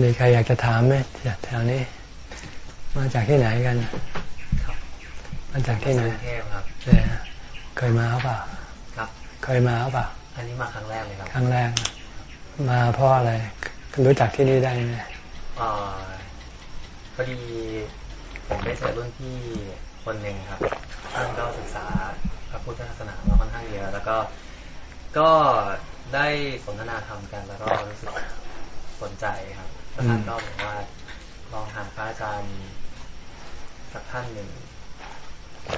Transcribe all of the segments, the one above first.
มีใครอยากจะถามไหมจากแถวนี้ มาจากที่ไหนกันมาจากที่ไหนกรุงเทพครับเนี่ยเคยมาหรือเปล่าครับ เคยมาหรือเปล่าอันนี้มาครั้งแรกเลยครับ ครั้งแรก มาเพราะอะไร รู้จักที่นี่ได้ไหมเอ่อพอดีผมได้เจอรุ่นพี่คนหนึ่งครับท่านก็ศึกษาพระพุทธศาสนามาค่อนข้างเยอะแล้วก็ก็ได้สนทนาธรรมกันแล้วก็รู้สึกสนใจครับ แล้วท่านก็บอกว่าลองหาพระอาจารย์สักท่านหนึ่ง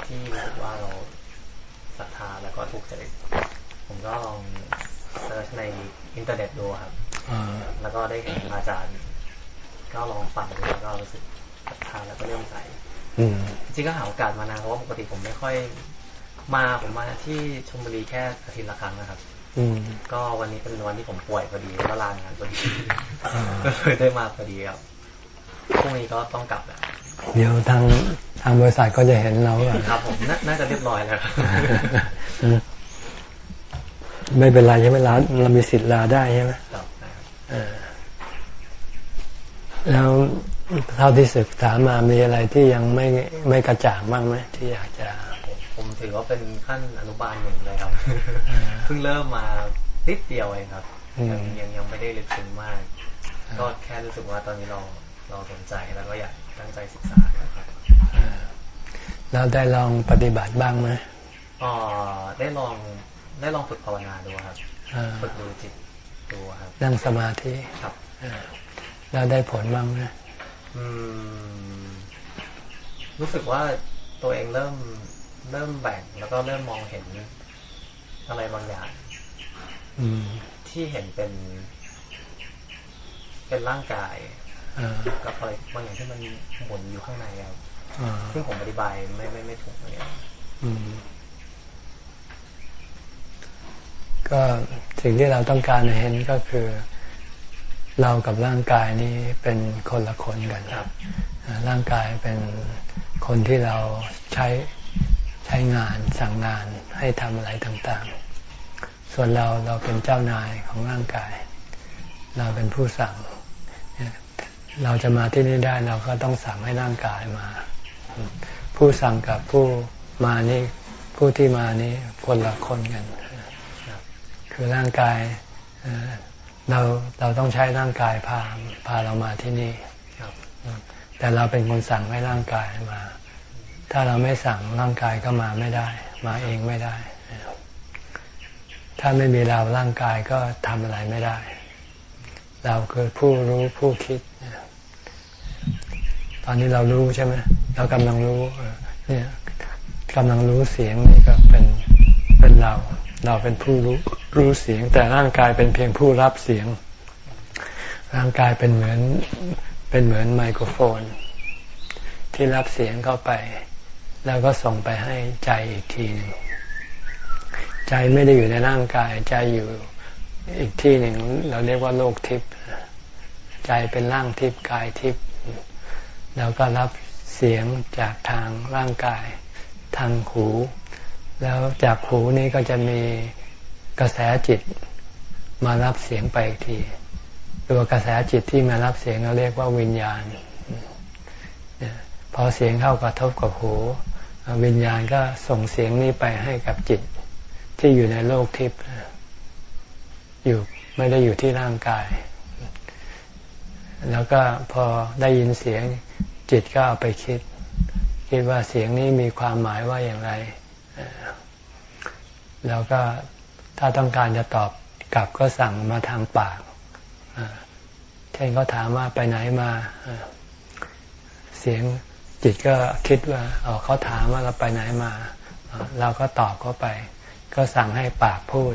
ที่รู้สึกว่าเราศรัทธาแล้วก็ถูกจริตผมก็ลอง search ในอินเทอร์เน็ตดูครับอ่าแล้วก็ได้เห็นอาจารย์ ก็ลองฟังดูแล้วก็รู้สึกศรัทธาแล้วก็เลื่อมใสอืมจริงๆก็หาโอกาสมานานเพราะว่าปกติผมไม่ค่อยมาผมมาที่ชลบุรีแค่อาทิตย์ละครั้งนะครับอืม ก็วันนี้เป็นวันที่ผมป่วยพอดีแล้วก็ลางานพอดีอ่าก็เลยได้มาพอดีครับพรุ่งนี้ก็ต้องกลับแล้วเดี๋ยวทางทางบริษัทก็จะเห็นเราอะครับผมนาน่าจะเรียบร้อยแล้วครับอืมไม่เป็นไรใช่ไหมลาเรามีสิทธิ์ลาได้ใช่ไหมครับนะครับเออแล้วเท่าที่ศึกษามามีอะไรที่ยังไม่ไม่กระจ่างบ้างไหมที่อยากจะ ผมผมถือว่าเป็นขั้นอนุบาลหนึ่งเลยครับอ่าเพิ่งเริ่มมานิดเดียวเองครับอืมยังยังยังไม่ได้ลึกซึ้งมาก ก็แค่รู้สึกว่าตอนนี้เราเราสนใจแล้วก็อยากตั้งใจศึกษานะครับแล้วได้ลองปฏิบัติบ้างไหมอ๋อได้ลองได้ลองฝึกภาวนาดูครับอ่าฝึกดูจิตดูครับนั่งสมาธิครับอ่าแล้วได้ผลบ้างไหมอืมรู้สึกว่าตัวเองเริ่ม เริ่มแบ่งแล้วก็เริ่มมองเห็นอะไรบางอย่างอืมที่เห็นเป็น เป็นร่างกายอ่ากับอะไรบางอย่างที่มันหมุนอยู่ข้างในครับอ่าซึ่งผมอธิบายไม่ไม่ไม่ถูกเลยอืมก็สิ่งที่เราต้องการเห็นก็คือ เรากับร่างกายนี้เป็นคนละคนกันครับอ่าร่างกายเป็นคนที่เราใช้ ใช้งานสั่งงานให้ทำอะไรต่างๆ ส่วนเราเราเป็นเจ้านายของร่างกาย เราเป็นผู้สั่ง เราจะมาที่นี่ได้เราก็ต้องสั่งให้ร่างกายมา ผู้สั่งกับผู้มานี่ผู้ที่มานี่คนละคนกัน คือร่างกายเราเราต้องใช้ร่างกายพาพาเรามาที่นี่ แต่เราเป็นคนสั่งให้ร่างกายมา ถ้าเราไม่สั่งร่างกายก็มาไม่ได้ มาเองไม่ได้ ถ้าไม่มีเราร่างกายก็ทำอะไรไม่ได้ เราคือผู้รู้ผู้คิด ตอนนี้เรารู้ใช่ไหมเรากำลังรู้เนี่ยกำลังรู้เสียงนี่ก็เป็นเป็นเรา เราเป็นผู้รู้รู้เสียง แต่ร่างกายเป็นเพียงผู้รับเสียง ร่างกายเป็นเหมือนเป็นเหมือนไมโครโฟน ที่รับเสียงเข้าไป แล้วก็ส่งไปให้ใจอีกทีหนึงใจไม่ได้อยู่ในร่างกาย ใจอยู่อีกที่หนึ่ง เราเรียกว่าโลกทิพย์ใจเป็นร่างทิพย์กายทิพย์แล้วก็รับเสียงจากทางร่างกาย ทางหู แล้วจากหูนี้ก็จะมีกระแสจิตมารับเสียงไปอีกที ตัวกระแสจิตที่มารับเสียงเราเรียกว่าวิญญาณพอเสียงเข้ากระทบกับหู วิญญาณก็ส่งเสียงนี้ไปให้กับจิตที่อยู่ในโลกทิพย์อยู่ไม่ได้อยู่ที่ร่างกาย แล้วก็พอได้ยินเสียงจิตก็เอาไปคิด คิดว่าเสียงนี้มีความหมายว่าอย่างไร แล้วก็ถ้าต้องการจะตอบกลับก็สั่งมาทางปากเช่นเขาถามว่าไปไหนมา เสียง จิตก็คิดว่าอ๋อเขาถามว่าเราไปไหนมา เราก็ตอบเขาไป ก็สั่งให้ปากพูด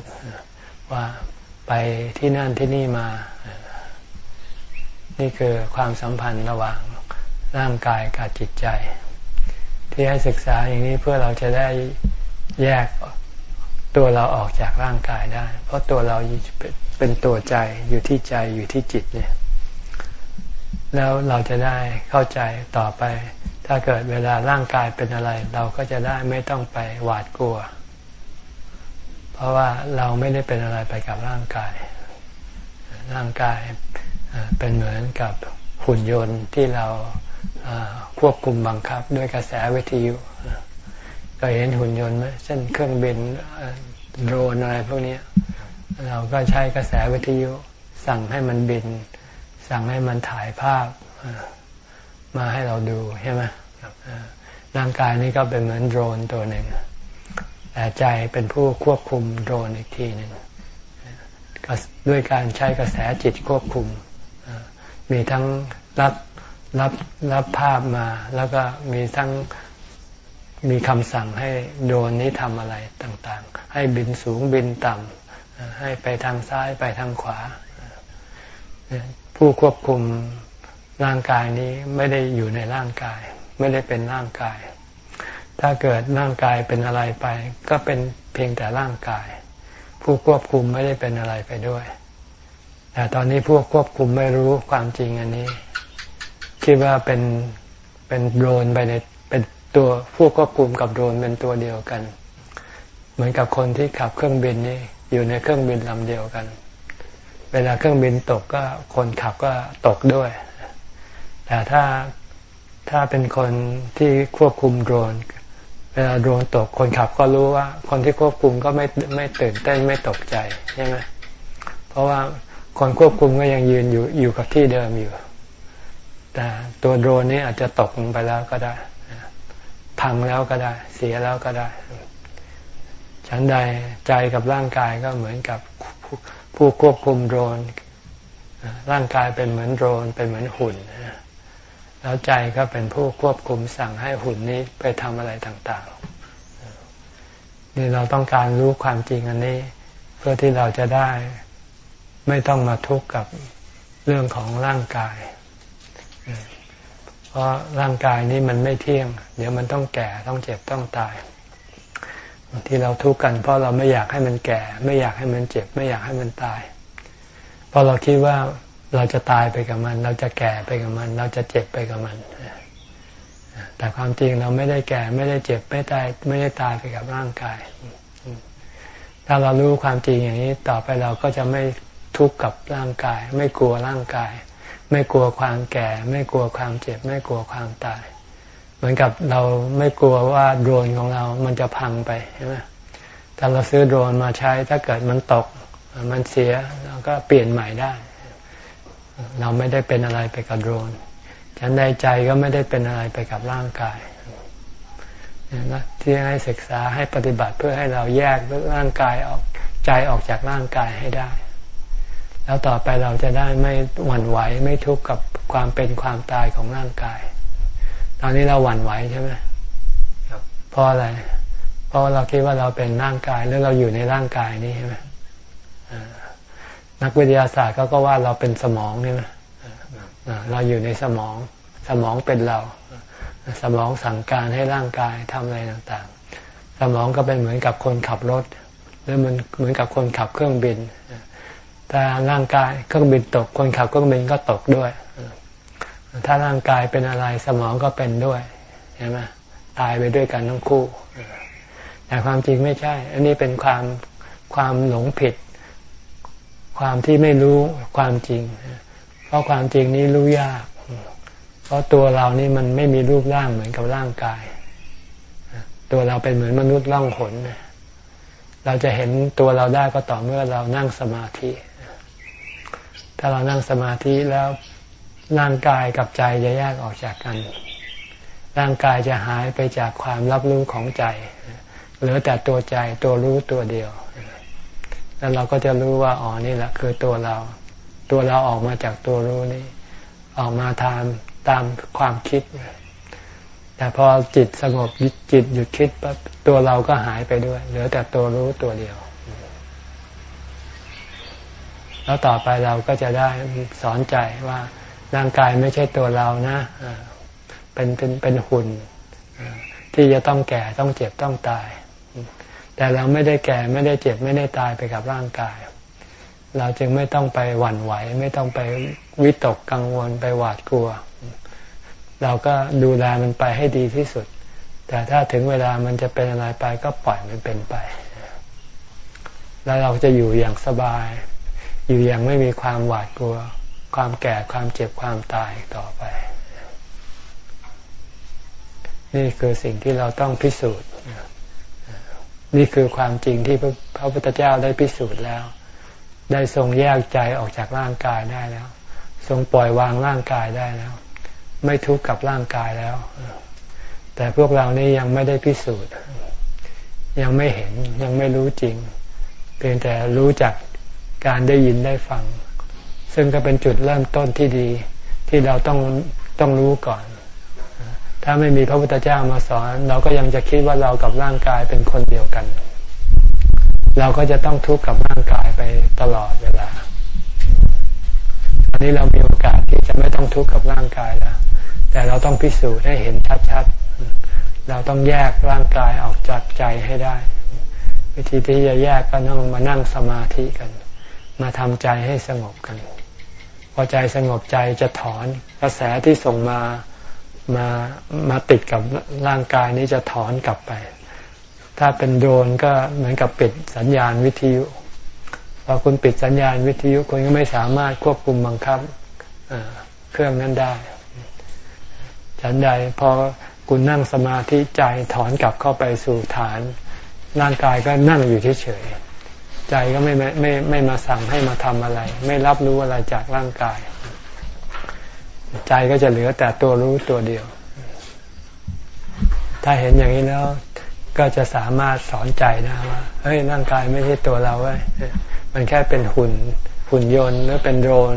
ว่าไปที่นั่นที่นี่มา นี่คือความสัมพันธ์ระหว่างร่างกายกับจิตใจ ที่ให้ศึกษาอย่างนี้เพื่อเราจะได้แยกตัวเราออกจากร่างกายได้ เพราะตัวเราเป็นตัวใจอยู่ที่ใจอยู่ที่จิตเนี่ย แล้วเราจะได้เข้าใจต่อไป ถ้าเกิดเวลาร่างกายเป็นอะไร เราก็จะได้ไม่ต้องไปหวาดกลัว เพราะว่าเราไม่ได้เป็นอะไรไปกับร่างกาย ร่างกายเป็นเหมือนกับหุ่นยนต์ที่เราควบคุมบังคับด้วยกระแสวิทยุก็เห็นหุ่นยนต์ไหมเช่นเครื่องบินโดรนอะไรพวกนี้เราก็ใช้กระแสวิทยุ สั่งให้มันบิน สั่งให้มันถ่ายภาพ มาให้เราดูใช่ไหมร่างกายนี้ก็เป็นเหมือนโดรนตัวหนึ่งแต่ใจเป็นผู้ควบคุมโดรนอีกทีหนึ่งด้วยการใช้กระแสจิตควบคุม มีทั้งรับรับรับภาพมา แล้วก็มีทั้งมีคำสั่งให้โดรนนี้ทำอะไรต่างๆ ให้บินสูงบินต่ำให้ไปทางซ้ายไปทางขวา ผู้ควบคุม ร่างกายนี้ไม่ได้อยู่ในร่างกาย ไม่ได้เป็นร่างกาย ถ้าเกิดร่างกายเป็นอะไรไป ก็เป็นเพียงแต่ร่างกาย ผู้ควบคุมไม่ได้เป็นอะไรไปด้วย แต่ตอนนี้พวกควบคุมไม่รู้ความจริงอันนี้คิดว่าเป็นเป็นโดรนไปในเป็นตัวผู้ควบคุมกับโดรนเป็นตัวเดียวกัน เหมือนกับคนที่ขับเครื่องบินนี่อยู่ในเครื่องบินลำเดียวกัน เวลาเครื่องบินตกก็คนขับก็ตกด้วย แต่ถ้าถ้าเป็นคนที่ควบคุมโดรน เวลาโดรนตกคนขับก็รู้ว่า คนที่ควบคุมก็ไม่ไม่ตื่นเต้นไม่ตกใจใช่ไหมเพราะว่าคนควบคุมก็ยังยืนอยู่อยู่กับที่เดิมอยู่ แต่ตัวโดรนนี้อาจจะตกลงไปแล้วก็ได้พังแล้วก็ได้ เสียแล้วก็ได้ฉันใดใจกับร่างกายก็เหมือนกับผู้ควบคุมโดรน ร่างกายเป็นเหมือนโดรนเป็นเหมือนหุ่น แล้วใจก็เป็นผู้ควบคุมสั่งให้หุ่นนี้ไปทำอะไรต่างๆ นี่เราต้องการรู้ความจริงอันนี้ เพื่อที่เราจะได้ไม่ต้องมาทุกข์กับเรื่องของร่างกาย เพราะร่างกายนี้มันไม่เที่ยง เดี๋ยวมันต้องแก่ต้องเจ็บต้องตายที่เราทุกข์กันเพราะเราไม่อยากให้มันแก่ ไม่อยากให้มันเจ็บ ไม่อยากให้มันตายเพราะเราคิดว่า เราจะตายไปกับมัน เราจะแก่ไปกับมัน เราจะเจ็บไปกับมัน แต่ความจริงเราไม่ได้แก่ไม่ได้เจ็บไม่ตายไม่ได้ตายไปกับร่างกาย ถ้าเรารู้ความจริงอย่างนี้ต่อไปเราก็จะไม่ทุกข์กับร่างกาย ไม่กลัวร่างกาย ไม่กลัวความแก่ ไม่กลัวความเจ็บ ไม่กลัวความตาย เหมือนกับเราไม่กลัวว่าโดรนของเรา มันจะพังไปใช่ไหมถ้าเราซื้อโดรนมาใช้ถ้าเกิดมันตกมันเสียเราก็เปลี่ยนใหม่ได้ เราไม่ได้เป็นอะไรไปกับโดรนฉันในใจก็ไม่ได้เป็นอะไรไปกับร่างกายที่ให้ศึกษาให้ปฏิบัติเพื่อให้เราแยกร่างกายออกใจออกจากร่างกายให้ได้ แล้วต่อไปเราจะได้ไม่หวั่นไหวไม่ทุกข์กับความเป็นความตายของร่างกาย ตอนนี้เราหวั่นไหวใช่ไหมครับเพราะอะไร เพราะเราคิดว่าเราเป็นร่างกายแล้วเราอยู่ในร่างกายนี้ใช่ไหม นักวิทยาศาสตร์เขาก็ว่าเราเป็นสมองใช่ไหมเราอยู่ในสมอง สมองเป็นเรา สมองสั่งการให้ร่างกายทำอะไรต่างๆ สมองก็เป็นเหมือนกับคนขับรถ หรือมันเหมือนกับคนขับเครื่องบินถ้าร่างกายเครื่องบินตก คนขับเครื่องบินก็ตกด้วย ถ้าร่างกายเป็นอะไรสมองก็เป็นด้วยใช่ไหมตายไปด้วยกันทั้งคู่แต่ความจริงไม่ใช่ อันนี้เป็นความความหลงผิด ความที่ไม่รู้ความจริง เพราะความจริงนี้รู้ยาก เพราะตัวเรานี่มันไม่มีรูปร่างเหมือนกับร่างกาย ตัวเราเป็นเหมือนมนุษย์ล่องหนเราจะเห็นตัวเราได้ก็ต่อเมื่อเรานั่งสมาธิ ถ้าเรานั่งสมาธิแล้วร่างกายกับใจจะแยกออกจากกัน ร่างกายจะหายไปจากความรับรู้ของใจ เหลือแต่ตัวใจตัวรู้ตัวเดียว แล้วเราก็จะรู้ว่าอ๋อนี่แหละคือตัวเรา ตัวเราออกมาจากตัวรู้นี้ออกมาทามตามความคิด แต่พอจิตสงบจิตหยุดคิดปั๊บตัวเราก็หายไปด้วย เหลือแต่ตัวรู้ตัวเดียว แล้วต่อไปเราก็จะได้สอนใจว่าร่างกายไม่ใช่ตัวเรานะเป็นเป็นเป็นหุ่น ที่จะต้องแก่ต้องเจ็บต้องตาย แต่เราไม่ได้แก่ไม่ได้เจ็บไม่ได้ตายไปกับร่างกาย เราจึงไม่ต้องไปหวั่นไหว ไม่ต้องไปวิตกกังวลไปหวาดกลัว เราก็ดูแลมันไปให้ดีที่สุด แต่ถ้าถึงเวลามันจะเป็นอะไรไปก็ปล่อยมันเป็นไป แล้วเราจะอยู่อย่างสบาย อยู่อย่างไม่มีความหวาดกลัว ควความแก่ความเจ็บความตายต่อไป นี่คือสิ่งที่เราต้องพิสูจน์ นี่คือความจริงที่พระพุทธเจ้าได้พิสูจน์แล้ว ได้ทรงแยกใจออกจากร่างกายได้แล้ว ทรงปล่อยวางร่างกายได้แล้ว ไม่ทุกข์กับร่างกายแล้ว แต่พวกเรานี่ยังไม่ได้พิสูจน์ ยังไม่เห็นยังไม่รู้จริง เพียงแต่รู้จักการได้ยินได้ฟัง ซึ่งก็เป็นจุดเริ่มต้นที่ดีที่เราต้องต้องรู้ก่อน ถ้าไม่มีพระพุทธเจ้ามาสอน เราก็ยังจะคิดว่าเรากับร่างกายเป็นคนเดียวกัน เราก็จะต้องทุกข์กับร่างกายไปตลอดเวลาอันนี้เรามีโอกาสที่จะไม่ต้องทุกข์กับร่างกายแล้ว แต่เราต้องพิสูจน์ให้เห็นชัดๆ เราต้องแยกร่างกายออกจากใจให้ได้ วิธีที่จะแยกก็ต้องมานั่งสมาธิกัน มาทำใจให้สงบกัน พอใจสงบใจจะถอนกระแสที่ส่งมา มามาติดกับร่างกายนี้จะถอนกลับไป ถ้าเป็นโดนก็เหมือนกับปิดสัญญาณวิทยุพอคุณปิดสัญญาณวิทยุคุณก็ไม่สามารถควบคุมบังคับเครื่องนั้นได้ฉันใดพอคุณนั่งสมาธิใจถอนกลับเข้าไปสู่ฐาน ร่างกายก็นั่งอยู่เฉยใจก็ไม่ไม่ไม่มาสั่งให้มาทำอะไร ไม่รับรู้อะไรจากร่างกาย ใจก็จะเหลือแต่ตัวรู้ตัวเดียว ถ้าเห็นอย่างนี้แล้ว ก็จะสามารถสอนใจนะว่าเฮ้ยร่างกายไม่ใช่ตัวเราเว้ยมันแค่เป็นหุ่นหุ่นยนต์หรือเป็นโดรน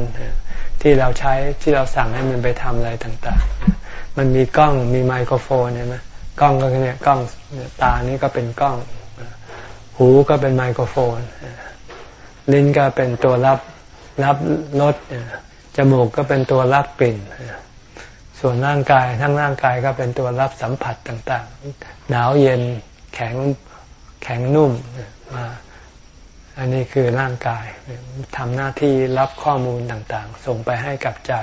ที่เราใช้ที่เราสั่งให้มันไปทำอะไรต่าง ๆ มันมีกล้องมีไมโครโฟนใช่ไหมกล้องก็เนี่ยกล้องตานี้ก็เป็นกล้อง หูก็เป็นไมโครโฟน ลิ้นก็เป็นตัวรับรับรส จมูกก็เป็นตัวรับกลิ่น ส่วนร่างกายทั้งร่างกายก็เป็นตัวรับสัมผัสต่างๆ หนาวเย็นแข็งแข็งนุ่มมาอันนี้คือร่างกายทำหน้าที่รับข้อมูลต่างๆ ส่งไปให้กับใจ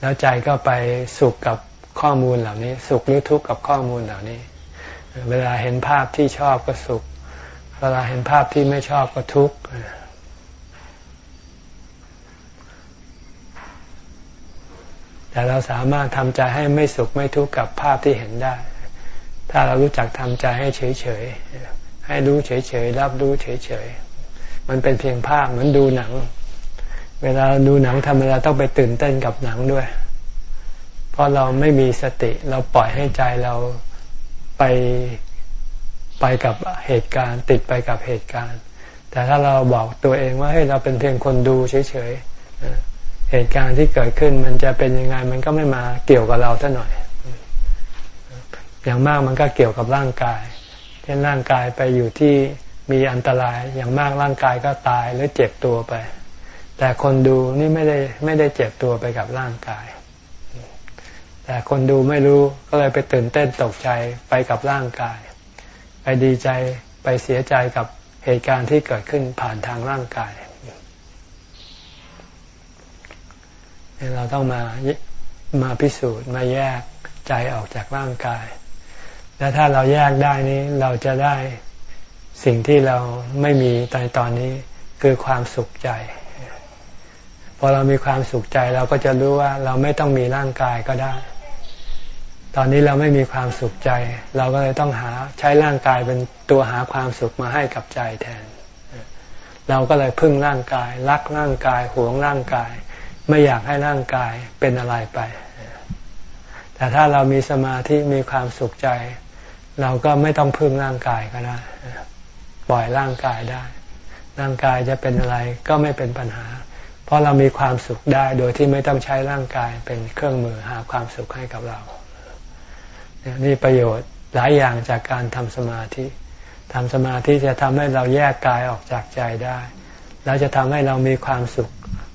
แล้วใจก็ไปสุขกับข้อมูลเหล่านี้ สุขหรือทุกข์กับข้อมูลเหล่านี้ เวลาเห็นภาพที่ชอบก็สุข เวลาเห็นภาพที่ไม่ชอบก็ทุกข์ แต่เราสามารถทำใจให้ไม่สุขไม่ทุกข์กับภาพที่เห็นได้ ถ้าเรารู้จักทำใจให้เฉยๆ ให้รู้เฉยๆ รับรู้เฉยๆ มันเป็นเพียงภาพเหมือนดูหนัง เวลาดูหนังทำไมเราต้องไปตื่นเต้นกับหนังด้วย เพราะเราไม่มีสติเราปล่อยให้ใจเราไปไปกับเหตุการณ์ติดไปกับเหตุการณ์ แต่ถ้าเราบอกตัวเองว่าให้เราเป็นเพียงคนดูเฉยๆ เหตุการณ์ที่เกิดขึ้นมันจะเป็นยังไงมันก็ไม่มาเกี่ยวกับเราเท่าหน่อย อย่างมากมันก็เกี่ยวกับร่างกาย เช่นร่างกายไปอยู่ที่มีอันตราย อย่างมากร่างกายก็ตายหรือเจ็บตัวไป แต่คนดูนี่ไม่ได้ไม่ได้เจ็บตัวไปกับร่างกาย แต่คนดูไม่รู้ก็เลยไปตื่นเต้นตกใจไปกับร่างกาย ไปดีใจไปเสียใจกับเหตุการณ์ที่เกิดขึ้นผ่านทางร่างกาย เราต้องมามาพิสูจน์มาแยกใจออกจากร่างกาย และถ้าเราแยกได้นี้เราจะได้สิ่งที่เราไม่มีในตอนนี้คือความสุขใจ พอเรามีความสุขใจเราก็จะรู้ว่าเราไม่ต้องมีร่างกายก็ได้ ตอนนี้เราไม่มีความสุขใจ เราก็เลยต้องหาใช้ร่างกายเป็นตัวหาความสุขมาให้กับใจแทน เราก็เลยพึ่งร่างกาย รักร่างกายหวงร่างกาย ไม่อยากให้ร่างกายเป็นอะไรไป แต่ถ้าเรามีสมาธิมีความสุขใจ เราก็ไม่ต้องพึ่งร่างกายก็ได้ ปล่อยร่างกายได้ ร่างกายจะเป็นอะไรก็ไม่เป็นปัญหา เพราะเรามีความสุขได้โดยที่ไม่ต้องใช้ร่างกายเป็นเครื่องมือหาความสุขให้กับเรา นี่ประโยชน์หลายอย่างจากการทำสมาธิทำสมาธิจะทำให้เราแยกกายออกจากใจได้ แล้วจะทำให้เรามีความสุข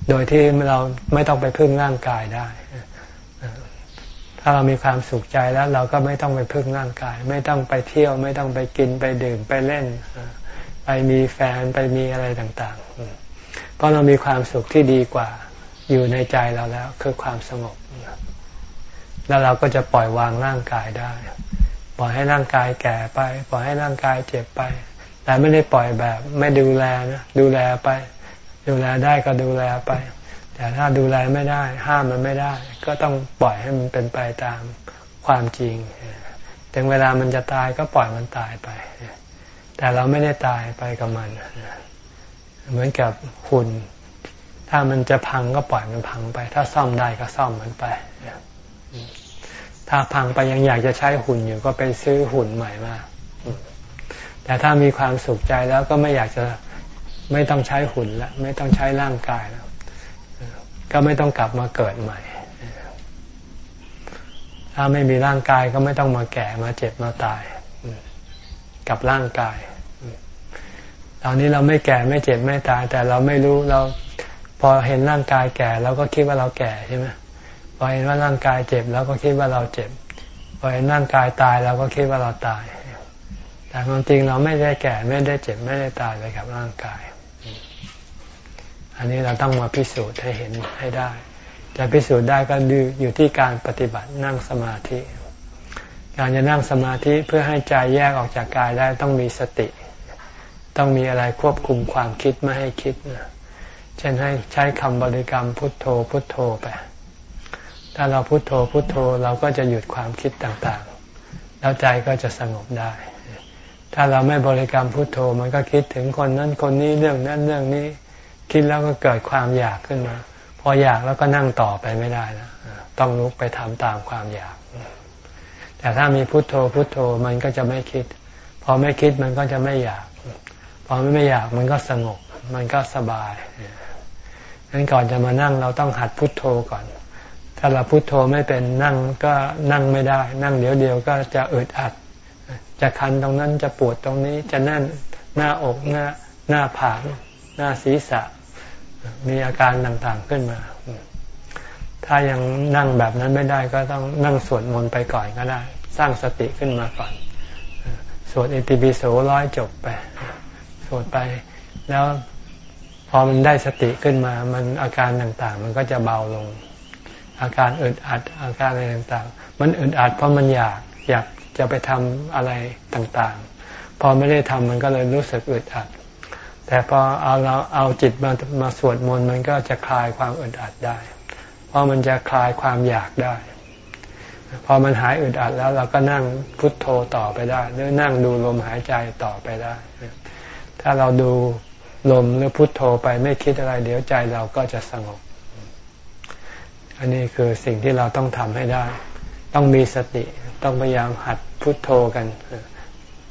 โดยที่เราไม่ต้องไปพึ่งร่างกายได้ ถ้าเรามีความสุขใจแล้วเราก็ไม่ต้องไปพึ่งร่างกาย ไม่ต้องไปเที่ยว ไม่ต้องไปกินไปดื่มไปเล่น ไปมีแฟนไปมีอะไรต่างๆ เพราะเรามีความสุขที่ดีกว่าอยู่ในใจเราแล้ว คือความสงบ แล้วเราก็จะปล่อยวางร่างกายได้ ปล่อยให้ร่างกายแก่ไป ปล่อยให้ร่างกายเจ็บไป แต่ไม่ได้ปล่อยแบบ ไม่ดูแลนะดูแลไป ดูแลได้ก็ดูแลไป แต่ถ้าดูแลไม่ได้ ห้ามมันไม่ได้ ก็ต้องปล่อยให้มันเป็นไปตามความจริงถึงเวลามันจะตายก็ปล่อยมันตายไป แต่เราไม่ได้ตายไปกับมัน เหมือนกับหุ่น ถ้ามันจะพังก็ปล่อยมันพังไป ถ้าซ่อมได้ก็ซ่อมมันไป ถ้าพังไปยังอยากจะใช้หุ่นอยู่ก็ไปซื้อหุ่นใหม่มาแต่ถ้ามีความสุขใจแล้วก็ไม่อยากจะ ไม่ต้องใช้หุ่นแล้วไม่ต้องใช้ร่างกายแล้ว ก็ไม่ต้องกลับมาเกิดใหม่ ถ้าไม่มีร่างกายก็ไม่ต้องมาแก่มาเจ็บมาตาย กับร่างกาย ตอนนี้เราไม่แก่ไม่เจ็บไม่ตาย แต่เราไม่รู้เราพอเห็นร่างกายแก่เราก็คิดว่าเราแก่ใช่ไหมพอเห็นว่าร่างกายเจ็บเราก็คิดว่าเราเจ็บพอเห็นร่างกายตายเราก็คิดว่าเราตาย แต่ความจริงเราไม่ได้แก่ไม่ได้เจ็บไม่ได้ตายเลยกับร่างกาย อันนี้เราต้องมาพิสูจน์ให้เห็นให้ได้ จะพิสูจน์ได้ก็ดูอยู่ที่การปฏิบัตินั่งสมาธิ การจะนั่งสมาธิเพื่อให้ใจแยกออกจากกายได้ต้องมีสติ ต้องมีอะไรควบคุมความคิดไม่ให้คิดนะเช่นให้ใช้คำบริกรรมพุทโธพุทโธไปถ้าเราพุทโธพุทโธเราก็จะหยุดความคิดต่างๆ แล้วใจก็จะสงบได้ ถ้าเราไม่บริกรรมพุทโธมันก็คิดถึงคนนั้นคนนี้เรื่องนั้นเรื่องนี้ คิดแล้วก็เกิดความอยากขึ้นมา พออยากแล้วก็นั่งต่อไปไม่ได้นะต้องลุกไปทำตามความอยาก แต่ถ้ามีพุทโธพุทโธมันก็จะไม่คิด พอไม่คิดมันก็จะไม่อยาก พอไม่อยากมันก็สงบ มันก็สบายงั้นก่อนจะมานั่งเราต้องหัดพุทโธก่อน ถ้าเราพุทโธไม่เป็นนั่งก็นั่งไม่ได้ นั่งเดี๋ยวเดียวก็จะอึดอัด จะคันตรงนั้นจะปวดตรงนี้จะแน่นหน้าอกหน้าหน้าผาก หน้าศีรษะ มีอาการต่างๆขึ้นมา ถ้ายังนั่งแบบนั้นไม่ได้ก็ต้องนั่งสวดมนต์ไปก่อนก็ได้ สร้างสติขึ้นมาก่อน สวดอิติปิโสร้อยจบไป สวดไปแล้วพอมันได้สติขึ้นมา มันอาการต่างๆ มันก็จะเบาลง อาการอึดอัดอาการอะไรต่างๆ มันอึดอัดเพราะมันอยากอยากจะไปทำอะไรต่างๆ พอไม่ได้ทำมันก็เลยรู้สึกอึดอัด แต่พอเอาเราเอาจิตมามาสวดมนต์มันก็จะคลายความอึดอัดได้ เพราะมันจะคลายความอยากได้ พอมันหายอึดอัดแล้วเราก็นั่งพุทโธต่อไปได้ หรือนั่งดูลมหายใจต่อไปได้ ถ้าเราดูลมหรือพุทโธไปไม่คิดอะไร เดี๋ยวใจเราก็จะสงบ อันนี้คือสิ่งที่เราต้องทำให้ได้ ต้องมีสติ ต้องพยายามหัดพุทโธกัน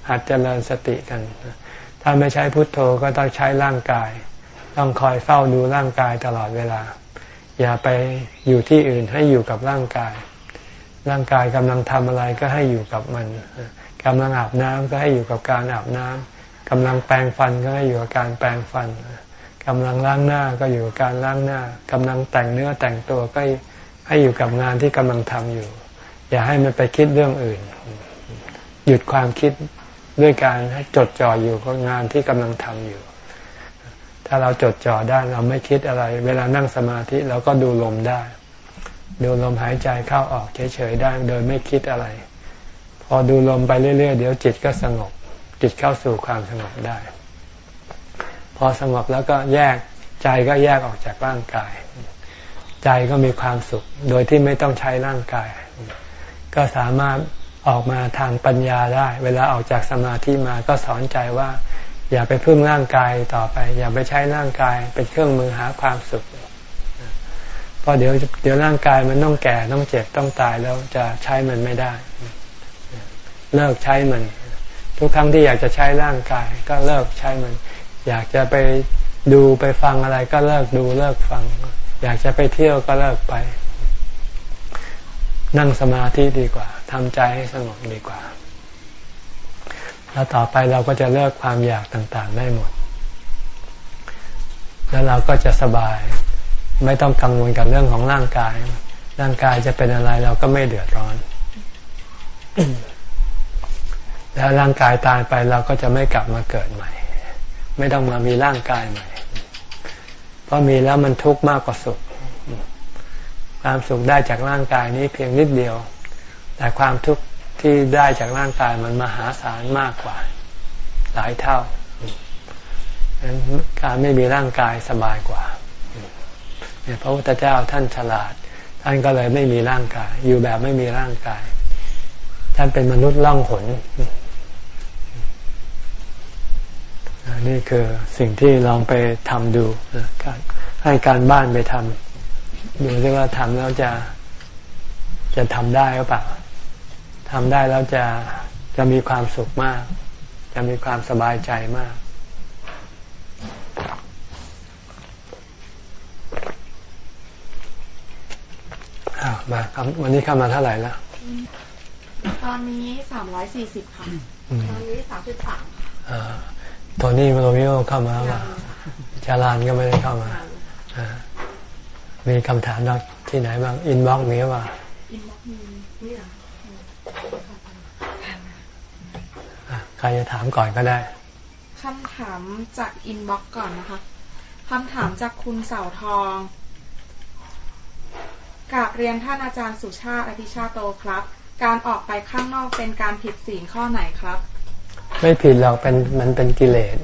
หัดเจริญสติกัน ถ้าไม่ใช้พุทโธก็ต้องใช้ร่างกาย ต้องคอยเฝ้าดูร่างกายตลอดเวลา อย่าไปอยู่ที่อื่นให้อยู่กับร่างกาย ร่างกายกำลังทำอะไรก็ให้อยู่กับมันกำลังอาบน้ำก็ให้อยู่กับการอาบน้ำกำลังแปรงฟันก็ให้อยู่กับการแปรงฟันกำลังล้างหน้าก็อยู่กับการล้างหน้ากำลังแต่งเนื้อแต่งตัวก็ให้อยู่กับงานที่กำลังทำอยู่ อย่าให้มันไปคิดเรื่องอื่น หยุดความคิด ด้วยการจดจ่ออยู่กับงานที่กำลังทำอยู่ ถ้าเราจดจ่อได้เราไม่คิดอะไร เวลานั่งสมาธิเราก็ดูลมได้ ดูลมหายใจเข้าออกเฉยๆได้โดยไม่คิดอะไร พอดูลมไปเรื่อยๆเดี๋ยวจิตก็สงบ จิตเข้าสู่ความสงบได้ พอสงบแล้วก็แยกใจก็แยกออกจากร่างกาย ใจก็มีความสุข โดยที่ไม่ต้องใช้ร่างกาย ก็สามารถ ออกมาทางปัญญาได้ เวลาออกจากสมาธิมาก็สอนใจว่า อย่าไปพึ่งร่างกายต่อไป อย่าไปใช้ร่างกายเป็นเครื่องมือหาความสุขเพราะเดี๋ยวเดี๋ยวร่างกายมันต้องแก่ต้องเจ็บต้องตายแล้วจะใช้มันไม่ได้ เลิกใช้มัน ทุกครั้งที่อยากจะใช้ร่างกาย ก็เลิกใช้มัน อยากจะไปดูไปฟังอะไรก็เลิกดูเลิกฟัง อยากจะไปเที่ยวก็เลิกไป นั่งสมาธิดีกว่า ทำใจให้สงบดีกว่า แล้วต่อไปเราก็จะเลิกความอยากต่างๆได้หมด แล้วเราก็จะสบาย ไม่ต้องกังวลกับเรื่องของร่างกาย ร่างกายจะเป็นอะไรเราก็ไม่เดือดร้อน แล้วร่างกายตายไปเราก็จะไม่กลับมาเกิดใหม่ ไม่ต้องมามีร่างกายใหม่ เพราะมีแล้วมันทุกข์มากกว่าสุขความสุขได้จากร่างกายนี้เพียงนิดเดียว แต่ความทุกข์ที่ได้จากร่างกายมันมหาศาลมากกว่า หลายเท่าการไม่มีร่างกายสบายกว่าเนี่ยพระพุทธเจ้าท่านฉลาด ท่านก็เลยไม่มีร่างกาย อยู่แบบไม่มีร่างกาย ท่านเป็นมนุษย์ล่องหนนี่คือสิ่งที่ลองไปทำดูให้การบ้านไปทำดูซิว่าทำแล้วจะจะทำได้หรือเปล่า ทำได้แล้วจะจะมีความสุขมาก จะมีความสบายใจมาก มาครับวันนี้เข้ามาเท่าไหร่แล้ว ตอนนี้สามร้อยสี่สิบค่ะ ตอนนี้สามสิบสามโทนี่มาโรมิโอเข้ามาว่าจารานก็ไม่ได้เข้ามา มีคำถามที่ไหนบ้าง inbox มีป่าว inbox มีนี่หรอใค รจะถามก่อนก็ได้คำถามจาก inbox ก่อนนะคะคำถามจากคุณเสาทองกราบเรียนท่านอาจารย์สุชาติอภิชาโตครับ การออกไปข้างนอกเป็นการผิดศีลข้อไหนครับ ไม่ผิดหรอกเป็นมันเป็นกิเลส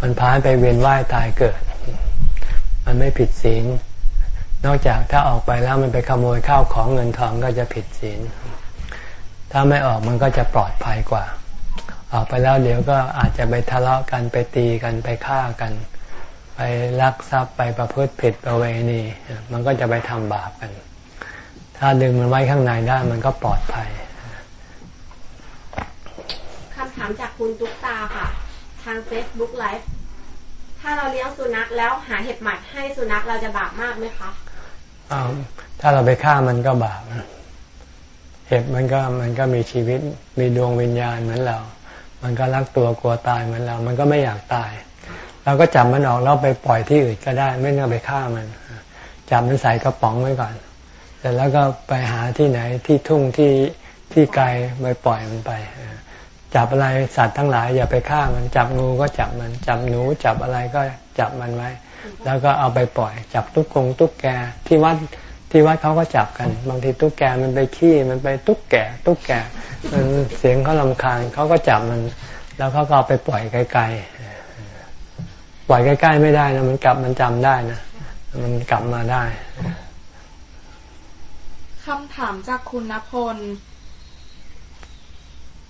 มันพาไปเวียนว่ายตายเกิด มันไม่ผิดศีล นอกจากถ้าออกไปแล้วมันไปขโมยข้าวของเงินทองก็จะผิดศีล ถ้าไม่ออกมันก็จะปลอดภัยกว่า ออกไปแล้วเดี๋ยวก็อาจจะไปทะเลาะกันไปตีกันไปฆ่ากัน ไปลักทรัพย์ไปประพฤติผิดประเวณี มันก็จะไปทำบาปกัน ถ้าดึงมันไว้ข้างในได้มันก็ปลอดภัยคำถามจากคุณตุ๊กตาค่ะ ทาง Facebook Live ถ้าเราเลี้ยงสุนัขแล้วหาเห็บหมัดให้สุนัขเราจะบาปมากไหมคะถ้าเราไปฆ่ามันก็บาปเห็บมันก็มันก็มีชีวิตมีดวงวิญญาณเหมือนเรา มันก็รักตัวกลัวตายเหมือนเรา มันก็ไม่อยากตาย เราก็จับมันออกแล้วไปปล่อยที่อื่นก็ได้ ไม่ต้องไปฆ่ามัน จับมันใส่กระป๋องไว้ก่อนเสร็จแล้วก็ไปหาที่ไหนที่ทุ่งที่ที่ไกลไปปล่อยมันไปจับอะไรสัตว์ทั้งหลายอย่าไปฆ่ามันจับงูก็จับมันจับหนูจับอะไรก็จับมันไว้ แล้วก็เอาไปปล่อย จับตุ๊กกงตุ๊กแกที่วัด ที่วัดเขาก็จับกัน บางทีตุ๊กแกมันไปขี้มันไปตุ๊กแกตุ๊กแกมันเสียงเขาลำคาญเขาก็จับมัน แล้วเขาก็เอาไปปล่อยไกลๆปล่อยใกล้ๆไม่ได้นะมันกลับมันจำได้นะมันกลับมาได้คำถามจากคุณณพล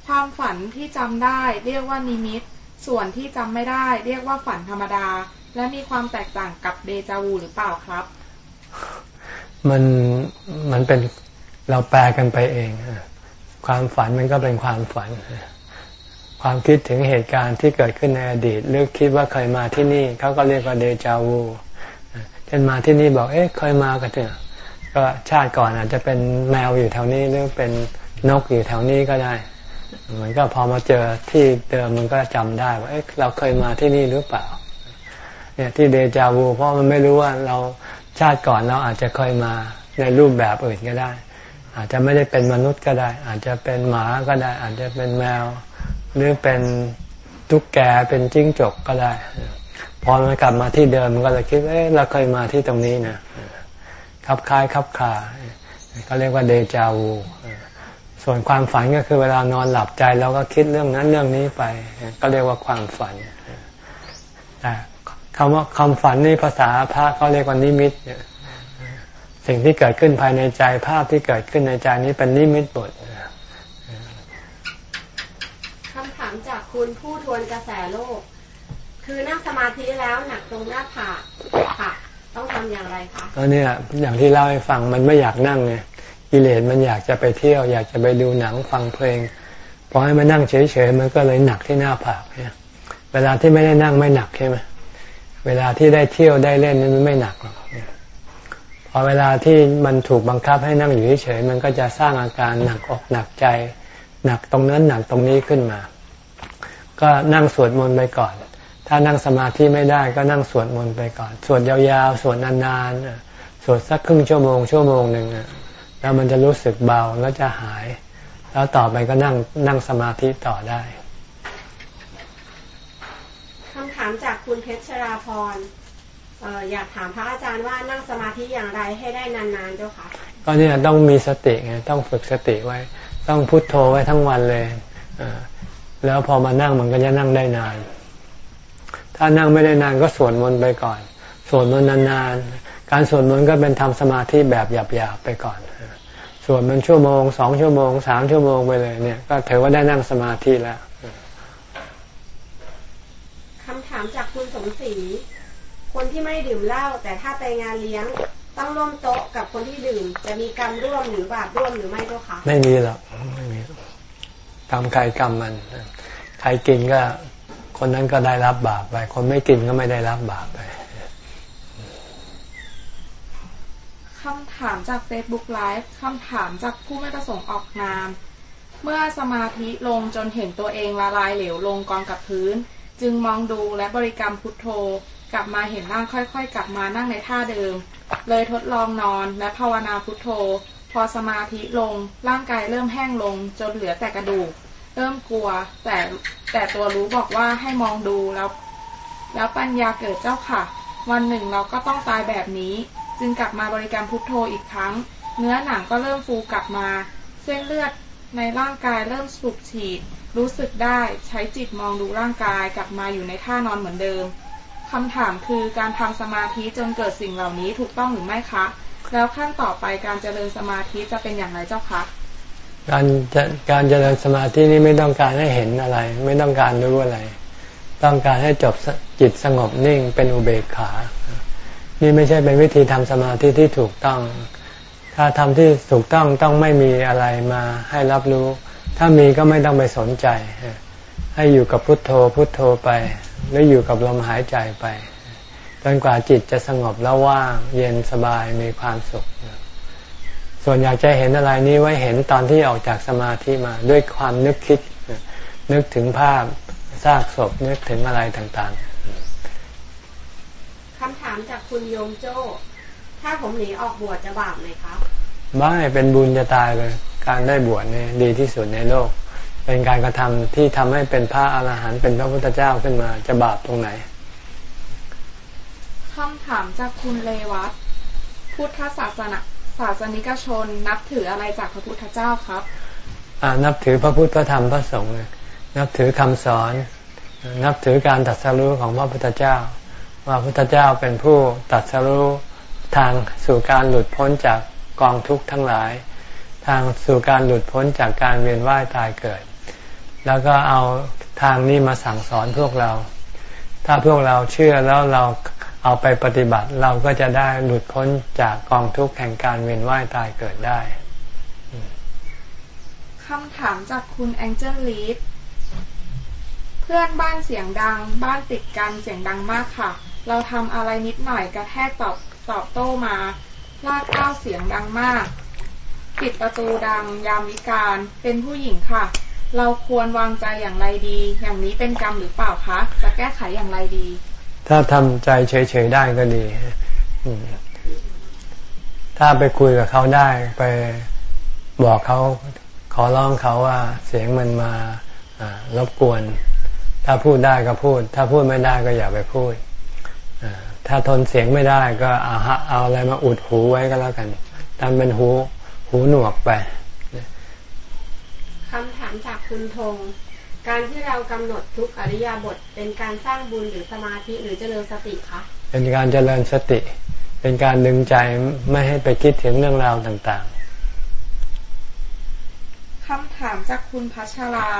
ความฝันที่จำได้เรียกว่านิมิต ส่วนที่จำไม่ได้ เรียกว่าฝันธรรมดา และมีความแตกต่างกับเดจาวูหรือเปล่าครับ มันมันเป็นเราแปลกันไปเอง ความฝันมันก็เป็นความฝัน ความคิดถึงเหตุการณ์ที่เกิดขึ้นในอดีตหรือคิดว่าเคยมาที่นี่เขาก็เรียกว่าเดจาวูเช่นมาที่นี่บอก เอ๊ะเคยมากันเถอะก็ชาติก่อนอาจจะเป็นแมวอยู่แถวนี้หรือเป็นนกอยู่แถวนี้ก็ได้เหมือนก็พอมาเจอที่เดิมมันก็จำได้ว่าเอ๊ะเราเคยมาที่นี่หรือเปล่า เนี่ยที่เดจาวูเพราะมันไม่รู้ว่าเรา ชาติก่อนเราอาจจะเคยมาในรูปแบบอื่นก็ได้ อาจจะไม่ได้เป็นมนุษย์ก็ได้ อาจจะเป็นหมาก็ได้ อาจจะเป็นแมว หรือเป็นตุ๊กแกเป็นจิ้งจกก็ได้ พอมันกลับมาที่เดิมมันก็เลยคิดเอ๊ะเราเคยมาที่ตรงนี้นะคับคล้ายคับคาเขาเรียกว่าเดจาวูส่วนความฝันก็คือเวลานอนหลับใจเราก็คิดเรื่องนั้นเรื่องนี้ไป ก็เรียกว่าความฝันแต่ คำว่าคำฝันนี่ภาษาพระเขาเรียกว่านิมิตสิ่งที่เกิดขึ้นภายในใจภาพที่เกิดขึ้นในใจนี้เป็นนิมิตบทคำถามจากคุณผู้ทวนกระแสโลก คือนั่งสมาธิแล้วหนักตรงหน้าผากค่ะต้องทำอย่างไรคะก็เนี่ยอย่างที่เล่าให้ฟังมันไม่อยากนั่งไงกิเลสมันอยากจะไปเที่ยว อยากจะไปดูหนังฟังเพลงพอให้มานั่งเฉยๆมันก็เลยหนักที่หน้าผากเนี่ยเวลาที่ไม่ได้นั่งไม่หนักใช่ไหม เวลาที่ได้เที่ยวได้เล่นนี่มันไม่หนักหรอกพอเวลาที่มันถูกบังคับให้นั่งอยู่เฉยมันก็จะสร้างอาการหนักอกหนักใจ หนักตรงนั้นหนักตรงนี้ขึ้นมา ก็นั่งสวดมนต์ไปก่อน ถ้านั่งสมาธิไม่ได้ก็นั่งสวดมนต์ไปก่อน สวดยาวๆ สวดนานๆ สวดสักครึ่งชั่วโมงชั่วโมงหนึ่งแล้วมันจะรู้สึกเบาแล้วจะหาย แล้วต่อไปก็นั่งนั่งสมาธิต่อได้ คำถามจากคุณเพชรชราพรอยากถามพระอาจารย์ว่านั่งสมาธิอย่างไรให้ได้นานๆเจ้าค่ะก็เนี่ยต้องมีสติไงต้องฝึกสติไว้ ต้องพุโทโธไว้ทั้งวันเลยแล้วพอมานั่งมันก็จะนั่งได้นาน ถ้านั่งไม่ได้นานก็สวดมนต์ไปก่อน สวดมนต์นานๆ การสวดมนต์ก็เป็นทำสมาธิแบบหยาบๆไปก่อนสวดมันชั่วโมงสองชั่วโมงสามชั่วโมงไปเลยเนี่ย ก็ถือว่าได้นั่งสมาธิแล้ว คำถามจากคุณสมศรี คนที่ไม่ดื่มเหล้าแต่ถ้าไปงานเลี้ยงต้องร่วมโต๊ะกับคนที่ดื่ม จะมีกรรมร่วมหรือบาปร่วมหรือไม่เจ้าคะไม่มีหรอกไม่มีกรรมใครกรรมมัน ใครกินก็ คนนั้นก็ได้รับบาปไป คนไม่กินก็ไม่ได้รับบาปไปคำถามจาก Facebook Live คำถามจากผู้ไม่ประสงค์ออกนาม เมื่อสมาธิลงจนเห็นตัวเองละลายเหลวลงกองกับพื้น จึงมองดูและบริกรรมพุทโธ กลับมาเห็นร่างค่อย ๆ กลับมานั่งในท่าเดิม เลยทดลองนอนและภาวนาพุทโธ พอสมาธิลงร่างกายเริ่มแห้งลงจนเหลือแต่กระดูก เริ่มกลัว แต่แต่ตัวรู้บอกว่าให้มองดูแล้ว แล้วปัญญาเกิดเจ้าค่ะ วันหนึ่งเราก็ต้องตายแบบนี้ จึงกลับมาบริกรรมพุทโธอีกครั้ง เนื้อหนังก็เริ่มฟูกลับมา เส้นเลือดในร่างกายเริ่มสูบฉีด รู้สึกได้ใช้จิตมองดูร่างกายกลับมาอยู่ในท่านอนเหมือนเดิมคำถามคือการทำสมาธิจนเกิดสิ่งเหล่านี้ถูกต้องหรือไม่คะ แล้วขั้นต่อไปการเจริญสมาธิจะเป็นอย่างไรเจ้าคะ การจะการเจริญสมาธินี้ไม่ต้องการให้เห็นอะไร ไม่ต้องการรู้อะไร ต้องการให้จบจิตสงบนิ่งเป็นอุเบกขา นี่ไม่ใช่เป็นวิธีทำสมาธิที่ถูกต้อง ถ้าทำที่ถูกต้องต้องไม่มีอะไรมาให้รับรู้ ถ้ามีก็ไม่ต้องไปสนใจ ให้อยู่กับพุทโธพุทโธไป หรืออยู่กับลมหายใจไปจนกว่าจิตจะสงบแล้วว่าง เย็นสบายมีความสุข ส่วนอยากจะเห็นอะไรนี้ไว้เห็นตอนที่ออกจากสมาธิมาด้วยความนึกคิด นึกถึงภาพซากศพนึกถึงอะไรต่างๆคำถามจากคุณโยมโจ้ ถ้าผมหนีออกบวชจะบาปไหมครับ ไม่เป็นบุญจะตายเลย การได้บวชนี่ดีที่สุดในโลก เป็นการกระทำที่ทำให้เป็นพระอรหันต์เป็นพระพุทธเจ้าขึ้นมาจะบาปตรงไหนคำถามจากคุณเลวัตพุทธศาสนาศาสนิกชน นับถืออะไรจากพระพุทธเจ้าครับอ่านับถือพระพุทธพระธรรมพระสงฆ์นับถือคำสอน นับถือการตัดสรู้ของพระพุทธเจ้า ว่าพุทธเจ้าเป็นผู้ตัดสรู้ทางสู่การหลุดพ้นจากกองทุกข์ทั้งหลาย ทางสู่การหลุดพ้นจากการเวียนว่ายตายเกิด แล้วก็เอาทางนี้มาสั่งสอนพวกเรา ถ้าพวกเราเชื่อแล้วเราเอาไปปฏิบัติเราก็จะได้หลุดพ้นจากกองทุกข์แห่งการเวียนว่ายตายเกิดได้คำถามจากคุณแองเจิลลีดเพื่อนบ้านเสียงดัง บ้านติดกันเสียงดังมากค่ะ เราทำอะไรนิดหน่อยกระแทกตอบตอบโต้มา ลากข้าเสียงดังมาก ปิดประตูดังยามวิการ เป็นผู้หญิงค่ะ เราควรวางใจอย่างไรดี อย่างนี้เป็นกรรมหรือเปล่าคะ จะแก้ไขอย่างไรดี ถ้าทำใจเฉยๆได้ก็ดี ถ้าไปคุยกับเขาได้ ไปบอกเขาขอร้องเขาว่าเสียงมันมารบกวน ถ้าพูดได้ก็พูด ถ้าพูดไม่ได้ก็อย่าไปพูดถ้าทนเสียงไม่ได้ก็เอาเอาอะไรมาอุดหูไว้ก็แล้วกันทำเป็นหู หูหนวกไปคำถามจากคุณธงการที่เรากำหนดทุกอริยบทเป็นการสร้างบุญหรือสมาธิหรือเจริญสติคะเป็นการเจริญสติ เป็นการดึงใจไม่ให้ไปคิดถึงเรื่องราวต่างๆคำถามจากคุณพัชรา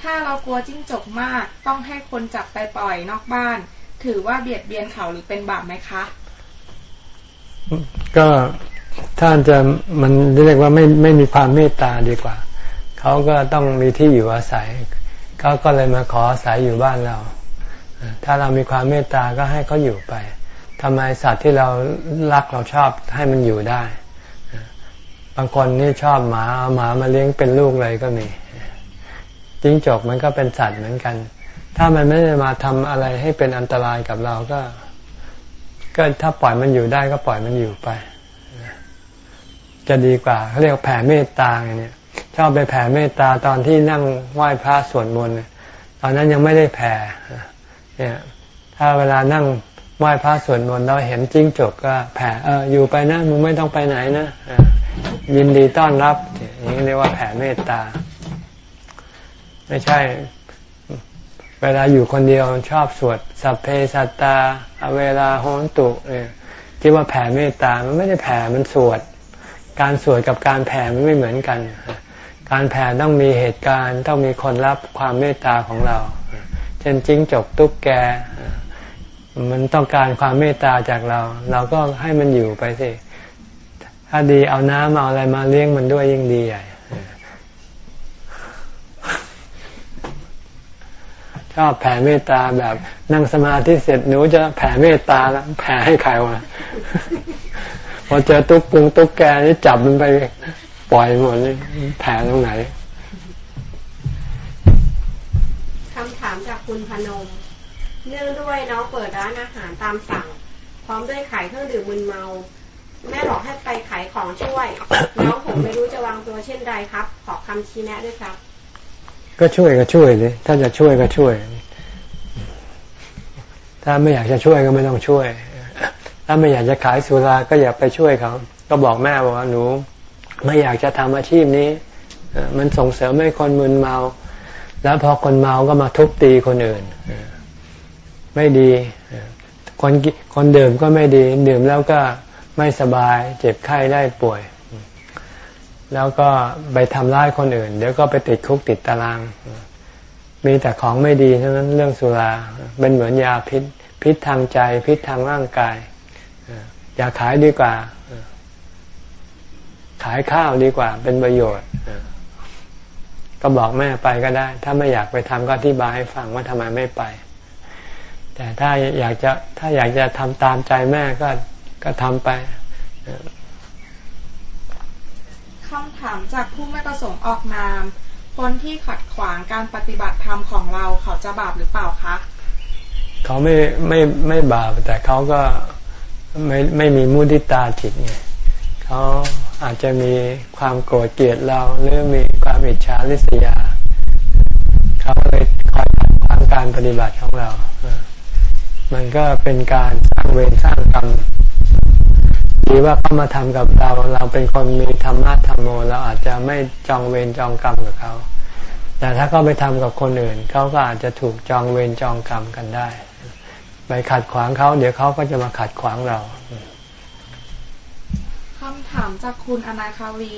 ถ้าเรากลัวจิ้งจกมากต้องให้คนจับไปปล่อยนอกบ้าน ถือว่าเบียดเบียนเขาหรือเป็นบาปไหมคะ ก็ ถ้าจะมันเรียกว่าไม่ไม่มีความเมตตาดีกว่า เขาก็ต้องมีที่อยู่อาศัยเขาก็เลยมาขออาศัยอยู่บ้านเรา ถ้าเรามีความเมตตาก็ให้เขาอยู่ไปทำไมสัตว์ที่เรารักเราชอบให้มันอยู่ได้ บางคนนี่ชอบหมาเอาหมามาเลี้ยงเป็นลูกเลยก็มีจิ้งจกมันก็เป็นสัตว์เหมือนกัน ถ้ามันไม่ได้มาทำอะไรให้เป็นอันตรายกับเราก็ ก็ถ้าปล่อยมันอยู่ได้ก็ปล่อยมันอยู่ไป จะดีกว่าเขาเรียกแผ่เมตตาเนี่ยชอบไปแผ่เมตตาตอนที่นั่งไหว้พระสวดมนต์ตอนนั้นยังไม่ได้แผ่เนี่ยถ้าเวลานั่งไหว้พระสวดมนต์เราเห็นจิ้งจกก็แผ่เอออยู่ไปนะมึงไม่ต้องไปไหนนะยินดีต้อนรับอย่างนี้เรียกว่าแผ่เมตตา ไม่ใช่ เวลาอยู่คนเดียวชอบสวดสัพเพสัตตาเวลาโหนตุเนี่ย คิดว่าแผ่เมตตา มันไม่ได้แผ่มันสวด การสวดกับการแผ่มันไม่เหมือนกัน การแผ่ต้องมีเหตุการณ์ ต้องมีคนรับความเมตตาของเรา เช่นจิ้งจกตุ๊กแก มันต้องการความเมตตาจากเรา เราก็ให้มันอยู่ไปสิ ถ้าดีเอาน้ำเอาอะไรมาเลี้ยงมันด้วยยิ่งดีใหญ่ ชอบแผ่เมตตาแบบนั่งสมาธิเสร็จหนูจะแผ่เมตตาแล้วแผ่ให้ใครวะพอเจอตุ๊กปุงตุ๊กแกนี่จับมันไปปล่อยหมดเลยแผ่ตรงไหนคำถามจากคุณพนม เนื่องด้วยน้องเปิดร้านอาหารตามสั่ง พร้อมด้วยขายเครื่องดื่มมึนเมา แม่บอกให้ไปขายของช่วย น้องผมไม่รู้จะวางตัวเช่นใดครับ ขอคำชี้แนะด้วยครับ ก็ช่วยก็ช่วยเลยถ้าจะช่วยก็ช่วย ถ้าไม่อยากจะช่วยก็ไม่ต้องช่วย ถ้าไม่อยากจะขายสุราก็อย่าไปช่วยเขา ก็บอกแม่บอกว่าหนู ไม่อยากจะทำอาชีพนี้ มันส่งเสริมให้คนมึนเมา แล้วพอคนเมาก็มาทุบตีคนอื่น ไม่ดี คนคนดื่มก็ไม่ดี ดื่มแล้วก็ไม่สบาย เจ็บไข้ได้ป่วย แล้วก็ไปทำร้ายคนอื่น เดี๋ยวก็ไปติดคุกติดตาราง มีแต่ของไม่ดีเท่านั้นเรื่องสุรา เป็นเหมือนยาพิษ พิษทางใจ พิษทางร่างกาย อย่าขายดีกว่า ขายข้าวดีกว่า เป็นประโยชน์ ก็บอกแม่ไปก็ได้ ถ้าไม่อยากไปทำก็อธิบายให้ฟังว่าทำไมไม่ไป แต่ถ้าอยากจะถ้าอยากจะทำตามใจแม่ก็ก็ทำไป คำถามจากผู้ไม่ประสงค์ออกนาม คนที่ขัดขวางการปฏิบัติธรรมของเราเขาจะบาปหรือเปล่าคะ เขาไม่ไม่ไม่บาปแต่เขาก็ไม่ไม่มีมุทิตาจิตไงเขาอาจจะมีความโกรธเกลียดเราหรือมีความอิจฉาริษยา เขาเลยคอยขัดขวางการปฏิบัติของเรา มันก็เป็นการสร้างเวรสร้างกรรม ดีว่าเขามาทำกับเรา เราเป็นคนมีธรรมะธรรมโมเราอาจจะไม่จองเวรจองกรรมกับเขา แต่ถ้าเขาไปทำกับคนอื่นเขาก็อาจจะถูกจองเวรจองกรรมกันได้ ไปขัดขวางเขาเดี๋ยวเขาก็จะมาขัดขวางเราคำถามจากคุณอนาคาวี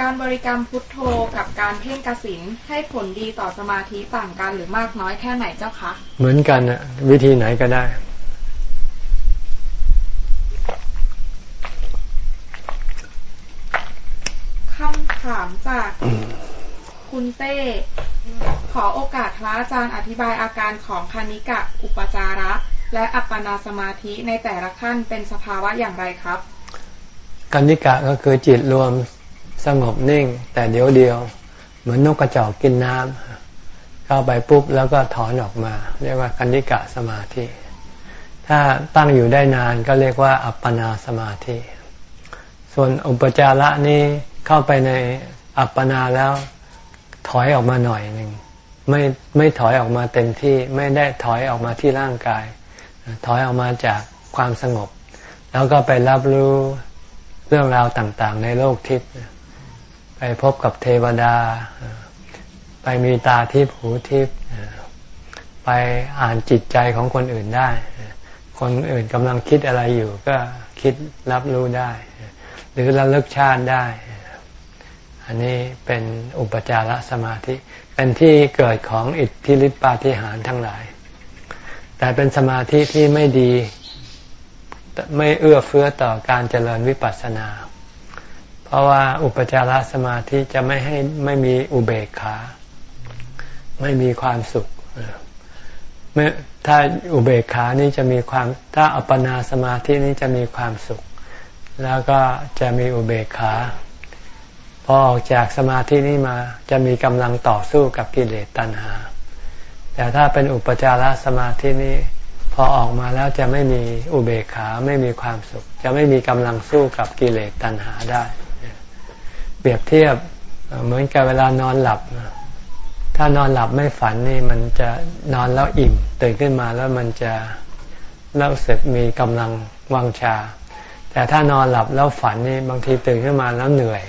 การบริกรรมพุทโธกับการเพ่งกสินให้ผลดีต่อสมาธิต่างกันหรือมากน้อยแค่ไหนเจ้าคะ เหมือนกันอะวิธีไหนก็ได้คำ ถามจากคุณเต้ ขอโอกาสพระอาจารย์อธิบายอาการของคณิกะอุปจาระ และอัปปนาสมาธิในแต่ละขั้นเป็นสภาวะอย่างไรครับคณิกะก็คือจิตรวมสงบนิ่ง แต่เดียวเดียว เหมือนนกกระจอกกินน้ำเข้าไปปุ๊บแล้วก็ถอนออกมา เรียกว่าคณิกะสมาธิ ถ้าตั้งอยู่ได้นานก็เรียกว่าอัปปนาสมาธิ ส่วนอุปจาระนี้ เข้าไปในอัปปนาแล้วถอยออกมาหน่อยหนึ่งไม่ไม่ถอยออกมาเต็มที่ไม่ได้ถอยออกมาที่ร่างกาย ถอยออกมาจากความสงบ แล้วก็ไปรับรู้เรื่องราวต่างๆ ในโลกทิพย์ไปพบกับเทวดา ไปมีตาทิพย์หูทิพย์ไปอ่านจิตใจของคนอื่นได้ คนอื่นกำลังคิดอะไรอยู่ก็คิดรับรู้ได้ หรือระลึกชาติได้ อันนี้เป็นอุปจารสมาธิ เป็นที่เกิดของอิทธิฤทธิปาฏิหาริย์ทั้งหลาย แต่เป็นสมาธิที่ไม่ดี ไม่เอื้อเฟื้อต่อการเจริญวิปัสสนา เพราะว่าอุปจารสมาธิจะไม่ให้ไม่มีอุเบกขา ไม่มีความสุขเมื่อถ้าอุเบกขานี่จะมีความ ถ้าอัปปนาสมาธินี้จะมีความสุข แล้วก็จะมีอุเบกขา พอออกจากสมาธินี้มาจะมีกำลังต่อสู้กับกิเลสตัณหา แต่ถ้าเป็นอุปจารสมาธินี้พอออกมาแล้วจะไม่มีอุเบกขาไม่มีความสุข จะไม่มีกำลังสู้กับกิเลสตัณหาได้ เปรียบเทียบเหมือนกับเวลานอนหลับ ถ้านอนหลับไม่ฝันนี่มันจะนอนแล้วอิ่มตื่นขึ้นมาแล้วมันจะรู้สึกมีกำลังวังชา แต่ถ้านอนหลับแล้วฝันนี่บางทีตื่นขึ้นมาแล้วเหนื่อย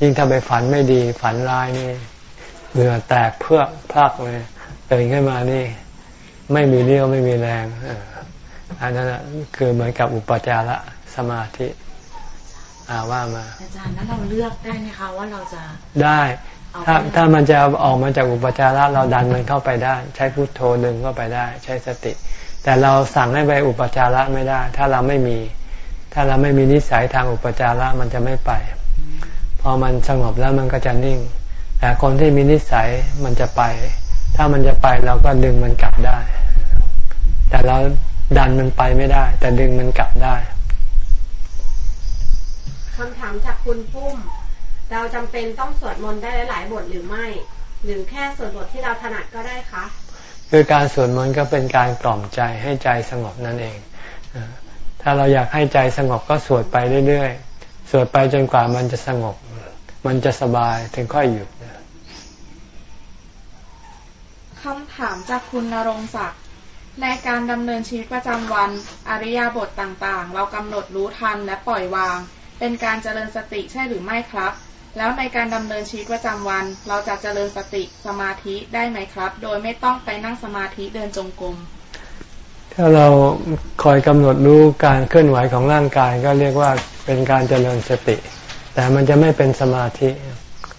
ยิ่งถ้าไปฝันไม่ดีฝันร้ายนี่เหงื่อแตกเพื่อพลักเลยตื่นขึ้นมานี่ ไม่มีเรี่ยวไม่มีแรงอันนั้นคือเหมือนกับอุปจาระสมาธิอาว่ามา อาจารย์นั้นเราเลือกได้ไหมคะว่าเราจะได้ถ้าถ้ามันจะออกมาจากอุปจาระเราดันมันเข้าไปได้ ใช้พุทโธดึงเข้าไปได้ ใช้สติ แต่เราสั่งให้ไปอุปจาระไม่ได้ ถ้าเราไม่มี ถ้าเราไม่มีนิสัยทางอุปจาระมันจะไม่ไป พอมันสงบแล้วมันก็จะนิ่ง แต่คนที่มีนิสัยมันจะไป ถ้ามันจะไปเราก็ดึงมันกลับได้ แต่เราดันมันไปไม่ได้ แต่ดึงมันกลับได้คำถามจากคุณปุ้ม เราจำเป็นต้องสวดมนต์ได้หลายๆบทหรือไม่ หรือแค่สวดบทที่เราถนัดก็ได้คะคือการสวดมนต์ก็เป็นการกล่อมใจให้ใจสงบนั่นเอง ถ้าเราอยากให้ใจสงบก็สวดไปเรื่อยๆ สวดไปจนกว่ามันจะสงบ มันจะสบายถึงค่อยหยุดคำถามจากคุณนรงศักดิ์ในการดำเนินชีวิตประจำวันอริยาบทต่างๆ เรากำหนดรู้ทันและปล่อยวาง เป็นการเจริญสติใช่หรือไม่ครับ แล้วในการดำเนินชีวิตประจำวัน เราจะเจริญสติสมาธิได้ไหมครับ โดยไม่ต้องไปนั่งสมาธิเดินจงกรมถ้าเราคอยกำหนดรู้การเคลื่อนไหวของร่างกายก็เรียกว่าเป็นการเจริญสติ แต่มันจะไม่เป็นสมาธิ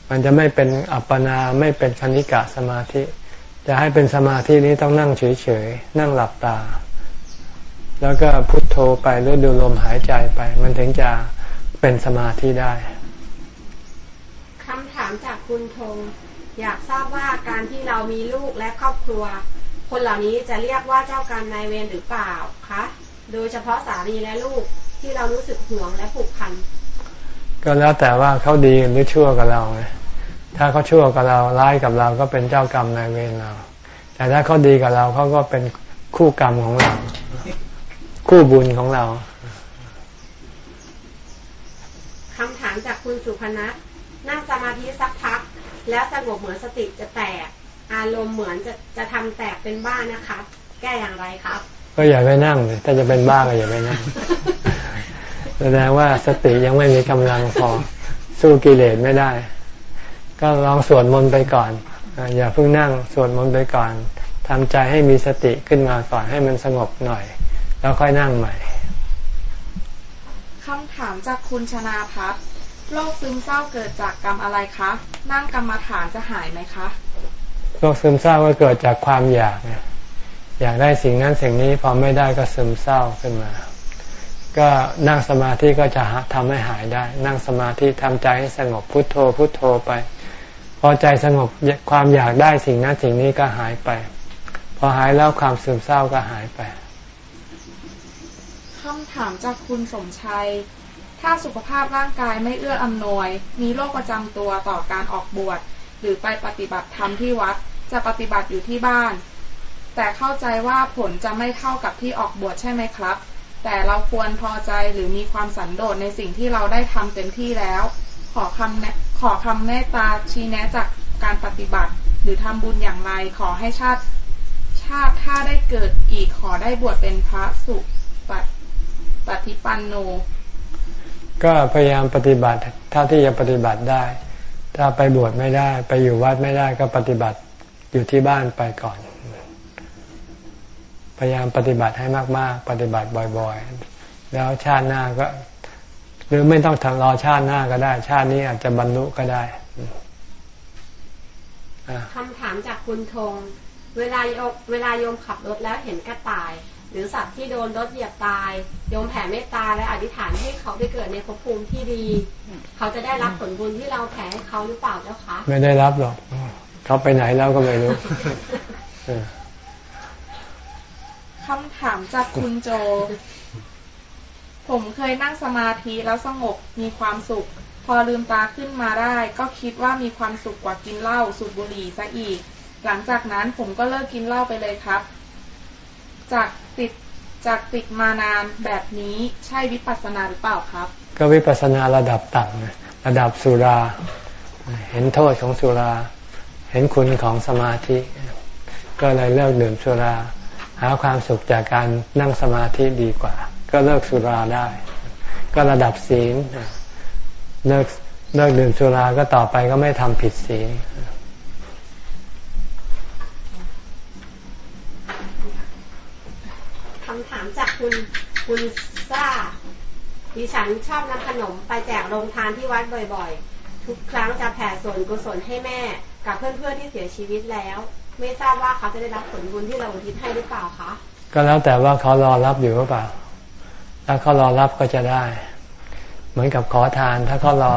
มันจะไม่เป็นอัปปนาไม่เป็นคณิกะสมาธิ จะให้เป็นสมาธินี้ต้องนั่งเฉยๆ นั่งหลับตา แล้วก็พุทโธไปหรือดูลมหายใจไป มันถึงจะเป็นสมาธิได้คำถามจากคุณธงอยากทราบว่าการที่เรามีลูกและครอบครัว คนเหล่านี้จะเรียกว่าเจ้ากรรมนายเวรหรือเปล่าคะ โดยเฉพาะสามีและลูกที่เรารู้สึกห่วงและผูกพัน ก็แล้วแต่ว่าเขาดีหรือชั่วกับเราไงถ้าเขาชั่วกับเราร้ายกับเราก็เป็นเจ้ากรรมนายเวรเรา แต่ถ้าเขาดีกับเราเขาก็เป็นคู่กรรมของเรา คู่บุญของเราคำถามจากคุณสุพนัทนั่งสมาธิสักพัก แล้วสงบเหมือนสติจะแตก อารมณ์เหมือนจะจะทำแตกเป็นบ้านะคะ แก้อย่างไรครับ ก็อย่าไปนั่งเลยถ้าจะเป็นบ้าก็อย่าไปนั่ง แสดงว่าสติยังไม่มีกำลังพอสู้กิเลสไม่ได้ ก็ลองสวดมนต์ไปก่อนอ่าอย่าเพิ่งนั่งสวดมนต์ไปก่อนทำใจให้มีสติขึ้นมาก่อนให้มันสงบหน่อย แล้วค่อยนั่งใหม่คำถามจากคุณชนาพัฒน์โรคซึมเศร้าเกิดจากกรรมอะไรคะ นั่งกรรมฐานจะหายไหมคะโรคซึมเศร้าก็เกิดจากความอยากเนี่ยอยากได้สิ่งนั้นสิ่งนี้พอไม่ได้ก็ซึมเศร้าขึ้นมา ก็นั่งสมาธิก็จะทำให้หายได้ นั่งสมาธิทำใจให้สงบพุทโธพุทโธไป พอใจสงบความอยากได้สิ่งนั้นสิ่งนี้ก็หายไป พอหายแล้วความซึมเศร้าก็หายไปคำถามจากคุณสมชัย ถ้าสุขภาพร่างกายไม่เอื้ออำนวย มีโรคประจำตัวต่อการออกบวชหรือไปปฏิบัติธรรมที่วัด จะปฏิบัติอยู่ที่บ้าน แต่เข้าใจว่าผลจะไม่เท่ากับที่ออกบวชใช่ไหมครับ แต่เราควรพอใจหรือมีความสันโดษในสิ่งที่เราได้ทำเต็มที่แล้ว ขอคำแนะขอคำเมตตาชี้แนะจากการปฏิบัติ หรือทำบุญอย่างไรขอให้ชาติชาติถ้าได้เกิดอีกขอได้บวชเป็นพระสุปปฏิปันโน ก็พยายามปฏิบัติเท่าที่จะปฏิบัติได้ ถ้าไปบวชไม่ได้ ไปอยู่วัดไม่ได้ก็ปฏิบัติอยู่ที่บ้านไปก่อน พยายามปฏิบัติให้มาก ๆ ปฏิบัติบ่อยๆ แล้วชาติหน้าก็ หรือไม่ต้องทำรอชาติหน้าก็ได้ ชาตินี้อาจจะบรรลุก็ได้อะคำถามจากคุณธงเวลาโยมเวลาโยมขับรถแล้วเห็นกระต่าย หรือสัตว์ที่โดนรถเหยียบตาย โยมแผ่เมตตาและอธิษฐานให้เขาไปเกิดในภพภูมิที่ดี เขาจะได้รับผลบุญที่เราแผ่ให้เขาหรือเปล่าเจ้าคะ ไม่ได้รับหรอก เขาไปไหนแล้วก็ไม่รู้เออ คำถามจากคุณโจ ผมเคยนั่งสมาธิแล้วสงบมีความสุข พอลืมตาขึ้นมาได้ ก็คิดว่ามีความสุขกว่ากินเหล้าสูบบุหรี่ซะอีก หลังจากนั้นผมก็เลิกกินเหล้าไปเลยครับ จากติดจากติดมานานแบบนี้ใช่วิปัสสนาหรือเปล่าครับ ก็วิปัสสนาระดับต่ำระดับสุรา เห็นโทษของสุรา เห็นคุณของสมาธิ ก็เลยเลิกดื่มสุรา หาความสุขจากการนั่งสมาธิดีกว่า ก็เลิกสุราได้ ก็ระดับศีลเลิกเลิกดื่มสุราก็ต่อไปก็ไม่ทำผิดศีลคำถามจากคุณคุณซ่าดิฉันชอบนำขนมไปแจกโรงทานที่วัดบ่อยๆ ทุกครั้งจะแผ่ส่วนกุศลให้แม่ กับเพื่อนๆที่เสียชีวิตแล้ว ไม่ทราบว่าเขาจะได้รับผลบุญที่เราอุทิศให้หรือเปล่าคะ ก็แล้วแต่ว่าเขารอรับอยู่หรือเปล่า ถ้าเขารอรับก็จะได้ เหมือนกับขอทาน ถ้าเขารอ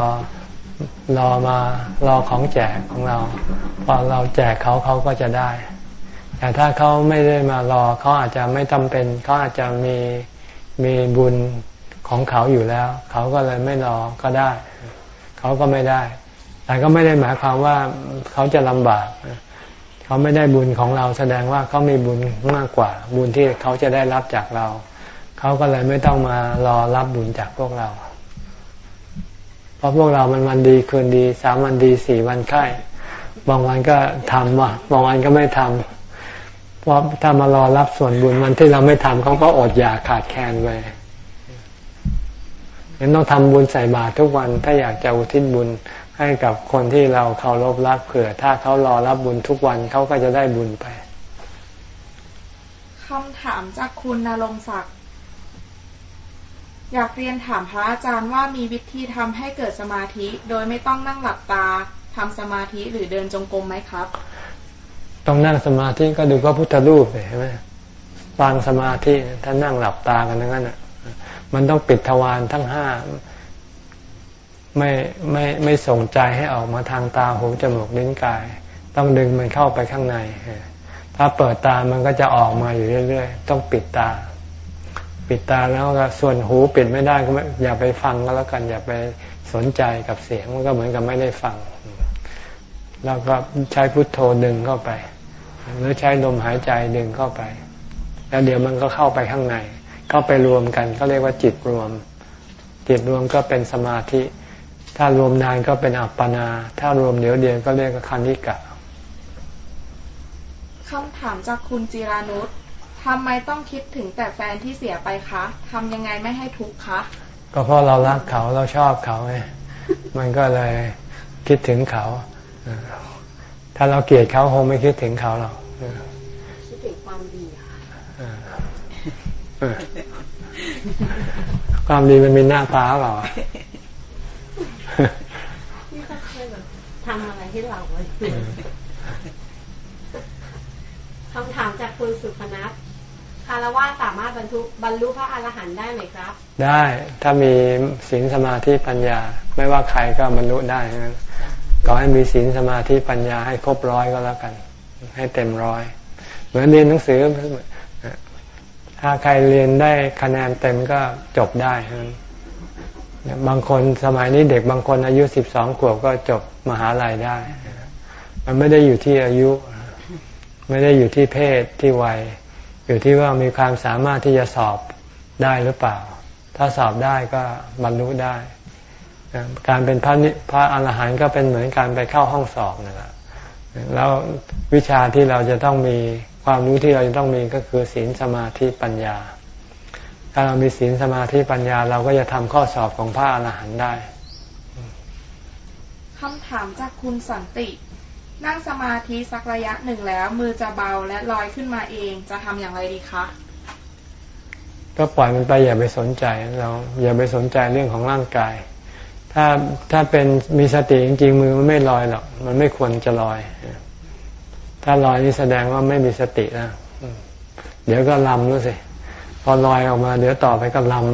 รอมารอของแจกของเรา พอเราแจกเขาเขาก็จะได้ แต่ถ้าเขาไม่ได้มารอเขาอาจจะไม่จาเป็นเขาอาจจะมีมีบุญของเขาอยู่แล้ว เขาก็เลยไม่รอก็ได้ เขาก็ไม่ได้ แต่ก็ไม่ได้หมายความว่าเขาจะลำบาก เขาไม่ได้บุญของเราแสดงว่าเขามีบุญมากกว่า บุญที่เขาจะได้รับจากเรา เขาก็เลยไม่ต้องมารอรับบุญจากพวกเรา เพราะพวกเรามันวันดีคืนดีสามวันดีสี่วันไข้บางวันก็ทำวะบางวันก็ไม่ทำเพราะถ้ามารอรับส่วนบุญวันที่เราไม่ทำเขาก็อดอยากขาดแคลนไปยังต้องทำบุญใส่บาตรทุกวันถ้าอยากจะอุทิศบุญ ให้กับคนที่เราเคารพรักเผื่อ ถ้าเขารอรับบุญทุกวันเขาก็จะได้บุญไปคำถามจากคุณนรงศักดิ์อยากเรียนถามพระอาจารย์ว่ามีวิธีทำให้เกิดสมาธิ โดยไม่ต้องนั่งหลับตาทำสมาธิหรือเดินจงกรมไหมครับ ต้องนั่งสมาธิก็ดูพระพุทธรูปเลยใช่ไหมปางสมาธิถ้านั่งหลับตากันทั้งนั้นอะ มันต้องปิดทวารทั้งห้า ไม่ไม่ไม่ส่งใจให้ออกมาทางตาหูจมูกลิ้นกาย ต้องดึงมันเข้าไปข้างใน ถ้าเปิดตามันก็จะออกมาอยู่เรื่อยๆ ต้องปิดตา ปิดตาแล้วก็ส่วนหูปิดไม่ได้ก็อย่าไปฟังก็แล้วกันอย่าไปสนใจกับเสียงมันก็เหมือนกับไม่ได้ฟัง แล้วก็ใช้พุทโธดึงเข้าไป หรือใช้ลมหายใจดึงเข้าไป แล้วเดี๋ยวมันก็เข้าไปข้างใน เข้าไปรวมกันก็เรียกว่าจิตรวม จิตรวมก็เป็นสมาธิ ถ้ารวมนานก็เป็นอัปปนา ถ้ารวมเดี๋ยวเดียวก็เรียกว่าคันิกะคำถามจากคุณจิรานุชทำไมต้องคิดถึงแต่แฟนที่เสียไปคะทำยังไงไม่ให้ทุกข์คะ ก็เพราะเรารักเขาเราชอบเขาไง มันก็เลยคิดถึงเขา ถ้าเราเกลียดเขาคงไม่คิดถึงเขาหรอกคิดถึงความดีความดีมันมีหน้าตาเปล่า นี่ก็เคยแบบทำอะไรให้เราเลยคำถามจากคุณสุพนัทคารวะสามารถบรรทุบรรลุพระอรหันต์ได้ไหมครับ ได้ถ้ามีศีลสมาธิปัญญา ไม่ว่าใครก็บรรลุได้นะก็ให้มีศีลสมาธิปัญญาให้ครบร้อยก็แล้วกัน ให้เต็มร้อย เหมือนเรียนหนังสือถ้าใครเรียนได้คะแนนเต็มก็จบได้ บางคนสมัยนี้เด็กบางคนอายุสิบสองขวบก็จบมหาลัยได้ มันไม่ได้อยู่ที่อายุ ไม่ได้อยู่ที่เพศที่วัย อยู่ที่ว่ามีความสามารถที่จะสอบได้หรือเปล่า ถ้าสอบได้ก็บรรลุได้ การเป็นพระพระอรหันต์ก็เป็นเหมือนการไปเข้าห้องสอบนั่นแหละแล้ววิชาที่เราจะต้องมีความรู้ที่เราจะต้องมีก็คือศีลสมาธิปัญญา ถ้าเรามีศีลสมาธิปัญญาเราก็จะทำข้อสอบของพระอรหันต์ได้คำถามจากคุณสันติ นั่งสมาธิสักระยะหนึ่งแล้ว มือจะเบาและลอยขึ้นมาเองจะทำอย่างไรดีคะก็ปล่อยมันไปอย่าไปสนใจเราอย่าไปสนใจเรื่องของร่างกาย ถ้าถ้าเป็นมีสติจริงๆมือมันไม่ลอยหรอกมันไม่ควรจะลอย ถ้าลอยนี่แสดงว่าไม่มีสติแล้วเดี๋ยวก็ลำรู้สิ พอลอยออกมา เดี๋ยวต่อไปก็ลำ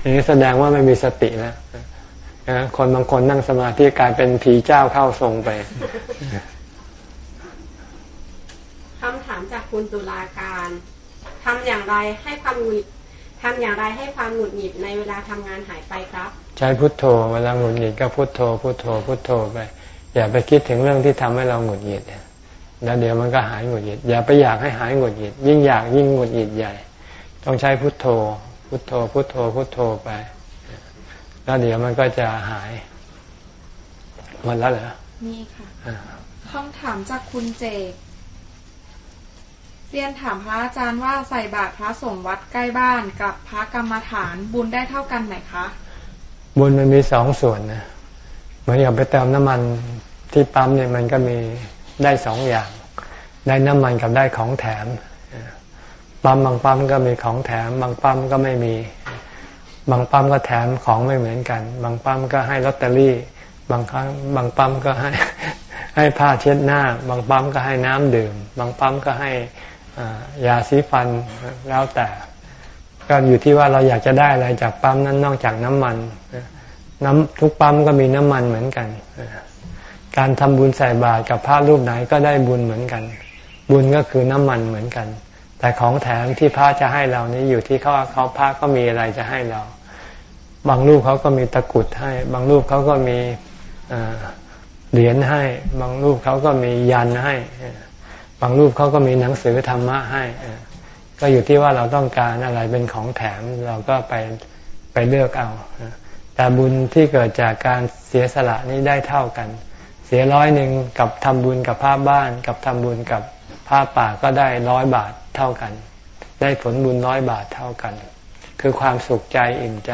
อย่างนี้แสดงว่าไม่มีสติแล้วคนบางคนนั่งสมาธิกลายเป็นผีเจ้าเข้าทรงไปคำถามจากคุณตุลาการทำอย่างไรให้ความหงุดทำอย่างไรให้ความหงุดหงิดในเวลาทำงานหายไปครับ ใช้พุทโธ เวลาหงุดหงิดก็พุทโธ พุทโธ พุทโธไป อย่าไปคิดถึงเรื่องที่ทำให้เราหงุดหงิด แล้วเดี๋ยวมันก็หายหงุดหงิดอย่าไปอยากให้หายหงุดหงิดยิ่งอยากยิ่งหงุดหงิดใหญ่ ต้องใช้พุทโธ พุทโธ พุทโธ พุทโธไป แล้วเดี๋ยวมันก็จะหายหมดแล้วเหรอนี่ค่ะคำถามจากคุณเจกเรียนถามพระอาจารย์ว่าใส่บาตรพระสงฆ์วัดใกล้บ้านกับพระกรรมฐานบุญได้เท่ากันไหมคะ บุญมันมีสองส่วนนะเหมือนอย่างไปเติมน้ำมันที่ปั๊มเนี่ยมันก็มี ได้สองอย่าง ได้น้ำมันกับได้ของแถมปั๊มบางปั๊มก็มีของแถม บางปั๊มก็ไม่มี บางปั๊มก็แถมของไม่เหมือนกัน บางปั๊มก็ให้ลอตเตอรี่ บางครั้งบางปั๊มก็ให้ให้ผ้าเช็ดหน้า บางปั๊มก็ให้น้ำดื่ม บางปั๊มก็ให้ยาสีฟันแล้วแต่ ก็อยู่ที่ว่าเราอยากจะได้อะไรจากปั๊มนั้นนอกจากน้ำมันน้ำทุกปั๊มก็มีน้ำมันเหมือนกัน การทำบุญใส่บาตรกับพระรูปไหนก็ได้บุญเหมือนกัน บุญก็คือน้ำมันเหมือนกัน แต่ของแถมที่พระจะให้เรานี่อยู่ที่เขาเขาพระก็มีอะไรจะให้เรา บางรูปเขาก็มีตะกุดให้ บางรูปเขาก็มีเหรียญให้ บางรูปเขาก็มียันให้ บางรูปเขาก็มีหนังสือธรรมะให้ก็อยู่ที่ว่าเราต้องการอะไรเป็นของแถมเราก็ไปไปเลือกเอาแต่บุญที่เกิดจากการเสียสละนี้ได้เท่ากัน สียร้อยหนึ่งกับทำบุญกับภาพบ้าน กับทำบุญกับผ้าป่าก็ได้ร้อยบาทเท่ากัน ได้ผลบุญร้อยบาทเท่ากัน คือความสุขใจอิ่มใจ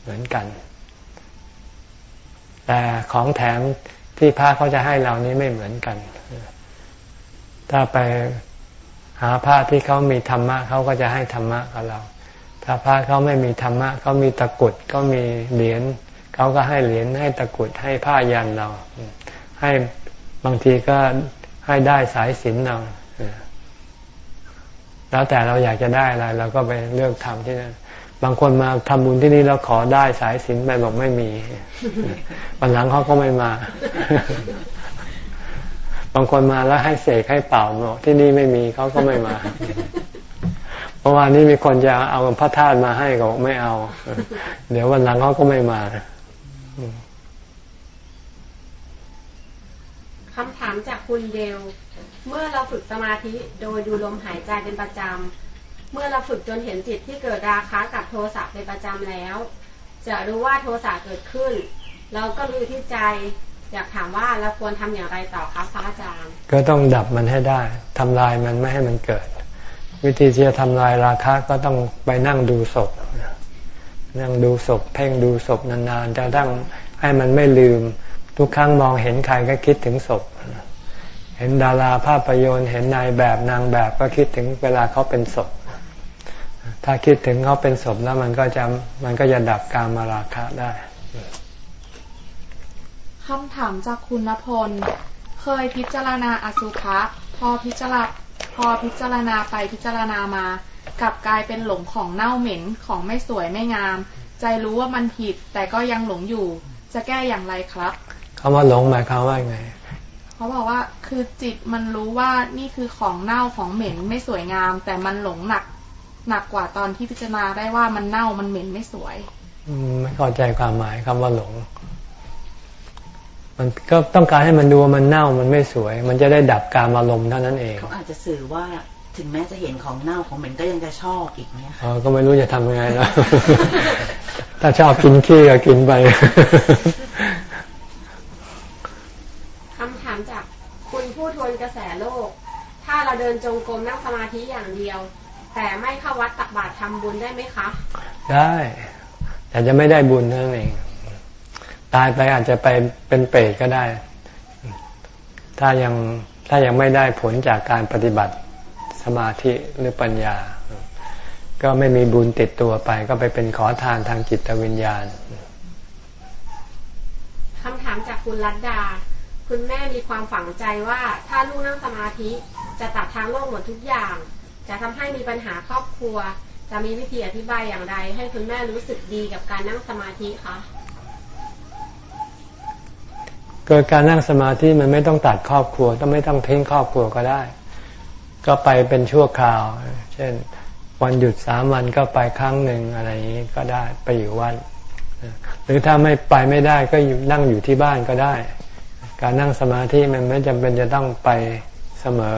เหมือนกัน แต่ของแถมที่พระเขาจะให้เรานี้ไม่เหมือนกัน ถ้าไปหาพระที่เขามีธรรมะเขาก็จะให้ธรรมะกับเรา ถ้าพระเขาไม่มีธรรมะเขามีตะกุดก็มีเหรียญ เขาก็ให้เหรียญให้ตะกุดให้ผ้ายันเรา ให้บางทีก็ให้ได้สายสินเราแล้วแต่เราอยากจะได้อะไรเราก็ไปเลือกทำที่นั่นบางคนมาทำบุญที่นี่แล้วขอได้สายสินไปบอกไม่มีวันหลังเขาก็ไม่มา บางคนมาแล้วให้เสกให้เป่าบอกที่นี่ไม่มีเขาก็ไม่มาเพราะว่านี่มีคนจะเอาพระธาตุมาให้ก็ไม่เอา เดี๋ยววันหลังเขาก็ไม่มา คำถามจากคุณเดล เมื่อเราฝึกสมาธิโดยดูลมหายใจเป็นประจำ เมื่อเราฝึกจนเห็นจิตที่เกิดราคะกับโทสะเป็นประจำแล้ว จะรู้ว่าโทสะเกิดขึ้น เราก็รู้ที่ใจ อยากถามว่าเราควรทำอย่างไรต่อครับพระอาจารย์ ก็ต้องดับมันให้ได้ทำลายมันไม่ให้มันเกิด วิธีที่จะทำลายราคะก็ต้องไปนั่งดูศพ นั่งดูศพ เพ่งดูศพนานๆจะตั้งให้มันไม่ลืม ทุกครั้งมองเห็นใครก็คิดถึงศพ เห็นดาราภาพยนตร์เห็นนายแบบนางแบบก็คิดถึงเวลาเขาเป็นศพ ถ้าคิดถึงเขาเป็นศพแล้วมันก็จะมันก็จะดับการมาราคะได้คำถามจากคุณณพล เคยพิจารณาอสุภะพอพิจารณาพอพิจารณาไปพิจารณามา กลับกลายเป็นหลงของเน่าเหม็นของไม่สวยไม่งาม ใจรู้ว่ามันผิดแต่ก็ยังหลงอยู่ จะแก้อย่างไรครับ เขาว่าหลงหมายความว่าไงเขาบอกว่าคือจิตมันรู้ว่านี่คือของเน่าของเหม็นไม่สวยงาม แต่มันหลงหนักหนักกว่าตอนที่พิจารณาได้ว่ามันเน่ามันเหม็นไม่สวยอืมไม่เข้าใจความหมายคำว่าหลง มันก็ต้องการให้มันดูว่ามันเน่ามันไม่สวย มันจะได้ดับการอารมณ์เท่านั้นเองเขาอาจจะสื่อว่าถึงแม้จะเห็นของเน่าของเหม็นก็ยังจะชอบอีกเนี่ยอ๋อก็ไม่รู้จะทำยังไงแล้วถ้าชอบกินขี้ก็กินไปคำถามจากคุณผู้ทว นกระแสโลก ถ้าเราเดินจงกรมนั่งสมาธิอย่างเดียว แต่ไม่เข้าวัดตักบาตรทำบุญได้ไหมคะ ได้ แต่จะไม่ได้บุญนั่นเอง ตายไปอาจจะไปเป็นเปรตก็ได้ ถ้ายังถ้ายังไม่ได้ผลจากการปฏิบัติสมาธิหรือปัญญา ก็ไม่มีบุญติดตัวไป ก็ไปเป็นขอทานทางจิตวิญญาณคำถามจากคุณรัตดา คุณแม่มีความฝังใจว่าถ้าลูกนั่งสมาธิจะตัดทางโลกหมดทุกอย่าง จะทำให้มีปัญหาครอบครัว จะมีวิธีอธิบายอย่างไร ให้คุณแม่รู้สึกดีกับการนั่งสมาธิคะเกิดการนั่งสมาธิมันไม่ต้องตัดครอบครัว ต้องไม่ต้องทิ้งครอบครัวก็ได้ ก็ไปเป็นชั่วคราว เช่นวันหยุดสามวันก็ไปครั้งหนึ่งอะไรอย่างนี้ก็ได้ไปอยู่วันหรือถ้าไม่ไปไม่ได้ก็อยู่นั่งอยู่ที่บ้านก็ได้ การนั่งสมาธิมันไม่จำเป็นจะต้องไปเสมอ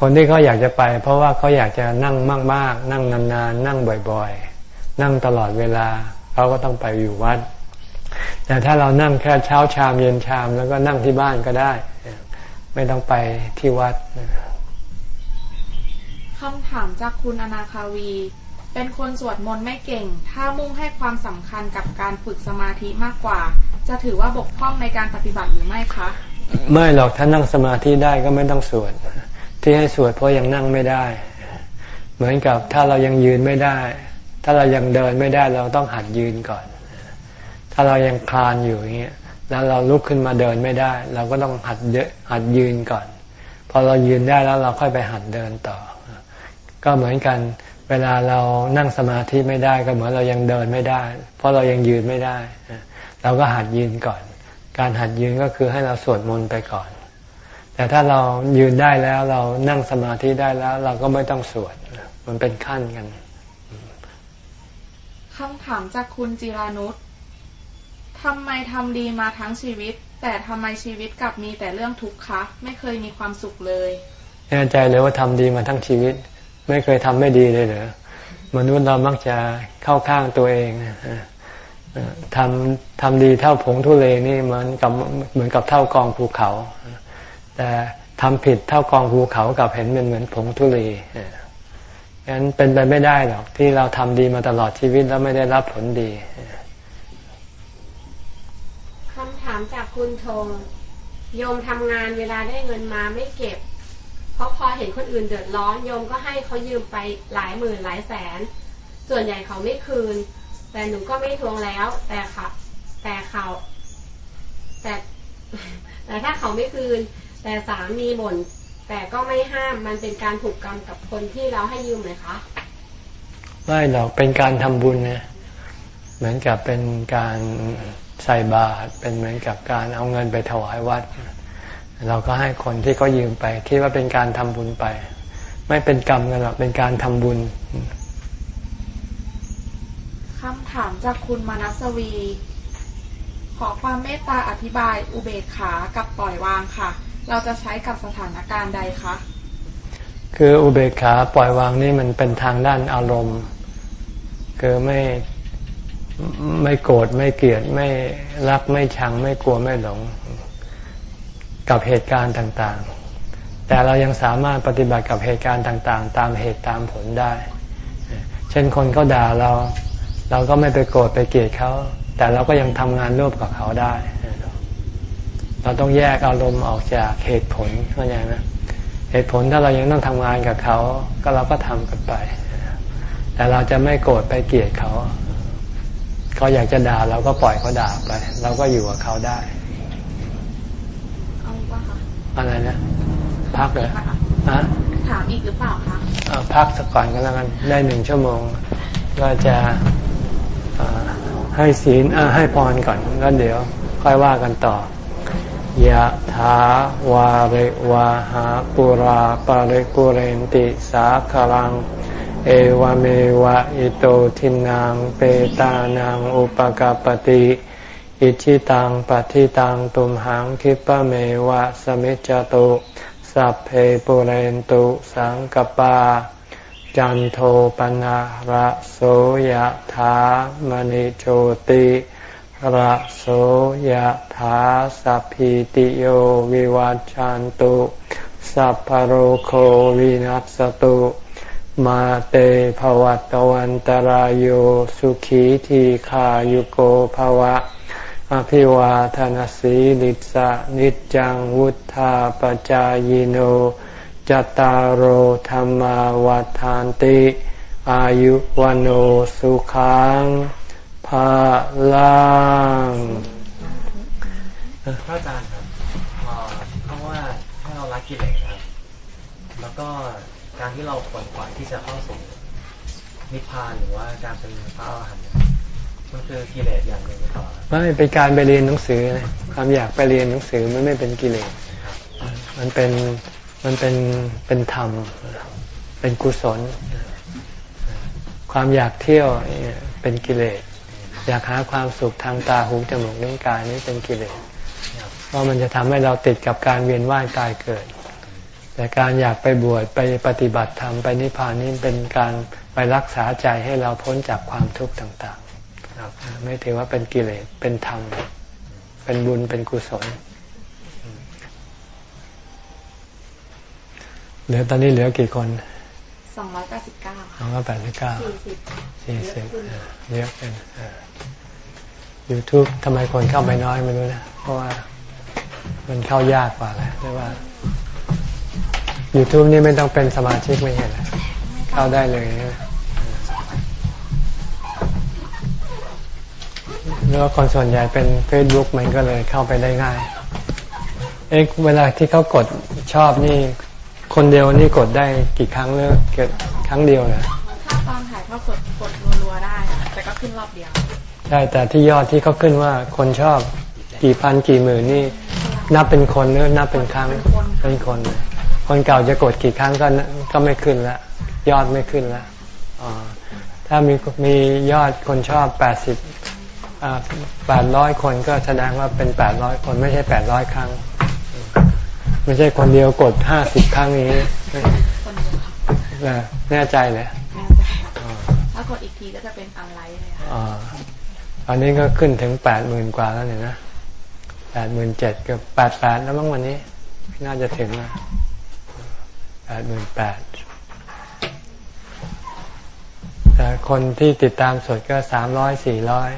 คนที่เขาอยากจะไป เพราะว่าเขาอยากจะนั่งมาก ๆ นั่งนานๆนั่งบ่อยๆ นั่งตลอดเวลาเขาก็ต้องไปอยู่วัด แต่ถ้าเรานั่งแค่เช้าชามเย็นชามแล้วก็นั่งที่บ้านก็ได้ ไม่ต้องไปที่วัดคำถามจากคุณอนาคาวี เป็นคนสวดมนต์ไม่เก่ง ถ้ามุ่งให้ความสำคัญกับการฝึกสมาธิมากกว่า จะถือว่าบกพร่องในการปฏิบัติหรือไม่คะ ไม่หรอกถ้านั่งสมาธิได้ก็ไม่ต้องสวด ที่ให้สวดเพราะยังนั่งไม่ได้ เหมือนกับถ้าเรายังยืนไม่ได้ ถ้าเรายังเดินไม่ได้เราต้องหัดยืนก่อน ถ้าเรายังคลานอยู่อย่างเงี้ยแล้วเราลุกขึ้นมาเดินไม่ได้ เราก็ต้องหัดเยอะหัดยืนก่อน พอเรายืนได้แล้วเราค่อยไปหัดเดินต่อ ก็เหมือนกัน เวลาเรานั่งสมาธิไม่ได้ก็เหมือนเรายังเดินไม่ได้ เพราะเรายังยืนไม่ได้ เราก็หัดยืนก่อน การหัดยืนก็คือให้เราสวดมนต์ไปก่อน แต่ถ้าเรายืนได้แล้วเรานั่งสมาธิได้แล้ว เราก็ไม่ต้องสวด มันเป็นขั้นกันคำถามจากคุณจิรานุชทำไมทำดีมาทั้งชีวิต แต่ทำไมชีวิตกลับมีแต่เรื่องทุกข์คะ ไม่เคยมีความสุขเลย แน่ใจเลยว่าทำดีมาทั้งชีวิต ไม่เคยทำไม่ดีเลยเหรอมนุษย์เรามักจะเข้าข้างตัวเองทำทำดีเท่าผงทุเลนี่เหมือนกับเหมือนกับเท่ากองภูเขา แต่ทำผิดเท่ากองภูเขากับเห็นเป็นเหมือนผงทุเลฉะนั้นเป็นไปไม่ได้หรอกที่เราทำดีมาตลอดชีวิตแล้วไม่ได้รับผลดีคำถามจากคุณธงโยมทำงานเวลาได้เงินมาไม่เก็บ เพราะพอเห็นคนอื่นเดือดร้อนโยมก็ให้เขายืมไปหลายหมื่นหลายแสน ส่วนใหญ่เขาไม่คืน แต่หนูก็ไม่ทวงแล้ว แต่ค่ะแต่เขาแต่แต่ถ้าเขาไม่คืน แต่สามีบ่นแต่ก็ไม่ห้ามมันเป็นการผูกกรรมกับคนที่เราให้ยืมไหมคะไม่หรอกเป็นการทำบุญนะเหมือนกับเป็นการใส่บาตรเป็นเหมือนกับการเอาเงินไปถวายวัด เราก็ให้คนที่เขายืมไป คิดว่าเป็นการทำบุญไป ไม่เป็นกรรมกันหรอกเป็นการทำบุญคำถามจากคุณมนัสวี ขอความเมตตาอธิบายอุเบกขากับปล่อยวางค่ะ เราจะใช้กับสถานการณ์ใดคะคืออุเบกขาปล่อยวางนี่มันเป็นทางด้านอารมณ์ คือไม่ไม่โกรธไม่เกลียดไม่รักไม่ชังไม่กลัวไม่หลง กับเหตุการณ์ต่างๆ แต่เรายังสามารถปฏิบัติกับเหตุการณ์ต่างๆ ตามเหตุตามผลได้ เช่นคนเขาด่าเรา เราก็ไม่ไปโกรธไปเกลียดเขา แต่เราก็ยังทำงานร่วมกับเขาได้ เราต้องแยกอารมณ์ออกจากเหตุผลเข้าใจไหมเหตุผลถ้าเรายังต้องทำงานกับเขา ก็เราก็ทำกันไป แต่เราจะไม่โกรธไปเกลียดเขาเขาอยากจะด่าเราก็ปล่อยเขาด่าไป เราก็อยู่กับเขาได้ อะไรนะพักเลยฮะถามอีกหรือเปล่าคะพักสักก่อนก็แล้วกันได้หนึ่งชั่วโมง ก็จะให้ศีลให้พรก่อนแล้วเดี๋ยวค่อยว่ากันต่อยะถาวาริวาหาปุราปาริกุเรนติสาคลัง เอวเมวะอิโตทินังเปตานังอุปกาปติ อิชิตังปฏิตังตุมหังคิปะเมวะสมิจจตุสัพเพปุเรนตุสังกปา จันโทปนะระโสยธามณิโชติระโสยธาสัพพิติโยวิวัจจันตุสัพพโรโควินัสตุมาเตภวัตวันตรโยสุขีทีขายุโกภวะ อภิวาทานสีลิสะนิจังวุธาปจายโนจตารโหธรรมวาทานติ อายุวันโอสุขังภาลังพระอาจารย์ครับเพราะว่าถ้าเรารักกิเลสครับ แล้วก็การที่เราขวนขวายที่จะเข้าสู่นิพพานหรือว่าการเป็นพระอรหันต์ คือกิเลสอย่างหนึ่งต่อไม่เป็นการไปเรียนหนังสือความอยากไปเรียนหนังสือมันไม่เป็นกิเลสมันเป็นมันเป็นเป็นธรรม เป็นกุศล ความอยากเที่ยวเป็นกิเลสอยากหาความสุขทางตาหูจมูกลิ้นกายนี่เป็นกิเลสเพราะมันจะทำให้เราติดกับการเวียนว่ายตายเกิด แต่การอยากไปบวชไปปฏิบัติธรรมไปนิพพานนี่เป็นการไปรักษาใจให้เราพ้นจากความทุกข์ต่าง ไม่ถือว่าเป็นกิเลสเป็นธรรม เป็นบุญเป็นกุศลเหลือตอนนี้เหลือกี่คนสองร้อยแปดสิบเก้าสองร้อยแปดสิบเก้าสี่สิบเยอะเป็นยูทูบทำไมคนเข้าไปน้อยไม่รู้นะ เพราะว่ามันเข้ายากกว่าเลยไม่ว่า YouTube นี่ไม่ต้องเป็นสมาชิกไม่เห็นเข้าได้เลยนะ หรือว่าคนส่วนใหญ่เป็น Facebook มันก็เลยเข้าไปได้ง่าย เอ๊ะเวลาที่เขากดชอบนี่ คนเดียวนี่กดได้กี่ครั้งเลือกเกิดครั้งเดียวนะถ้าตอนถ่ายทอดสดกดรัวๆได้อะแต่ก็ขึ้นรอบเดียวใช่แต่ที่ยอดที่เขาขึ้นว่าคนชอบกี่พันกี่หมื่นนี่ นับเป็นคนหรือนับเป็นครั้งเป็นคนค่ะเป็นคนคนเก่าจะกดกี่ครั้งก็ก็ไม่ขึ้นละยอดไม่ขึ้นละอ๋อถ้ามีมียอดคนชอบแปดสิบ แปดร้อยคนก็แสดงว่าเป็นแปดร้อยคนไม่ใช่แปดร้อยครั้ง ไม่ใช่คนเดียวกดห้าสิบครั้งนี้คนเดียวค่ะนะแน่ใจเลยแน่ใจอ๋อถ้ากดอีกทีก็จะเป็นอันไลท์เลยค่ะอ๋ออันนี้ก็ขึ้นถึงแปดหมื่นกว่าแล้วเนี่ยนะแปดหมื่นเจ็ดเกือบแปดแปดแล้วมั้งวันนี้ น่าจะถึงนะแปดหมื่นแปดแต่คนที่ติดตามสดก็สามร้อยสี่ร้อย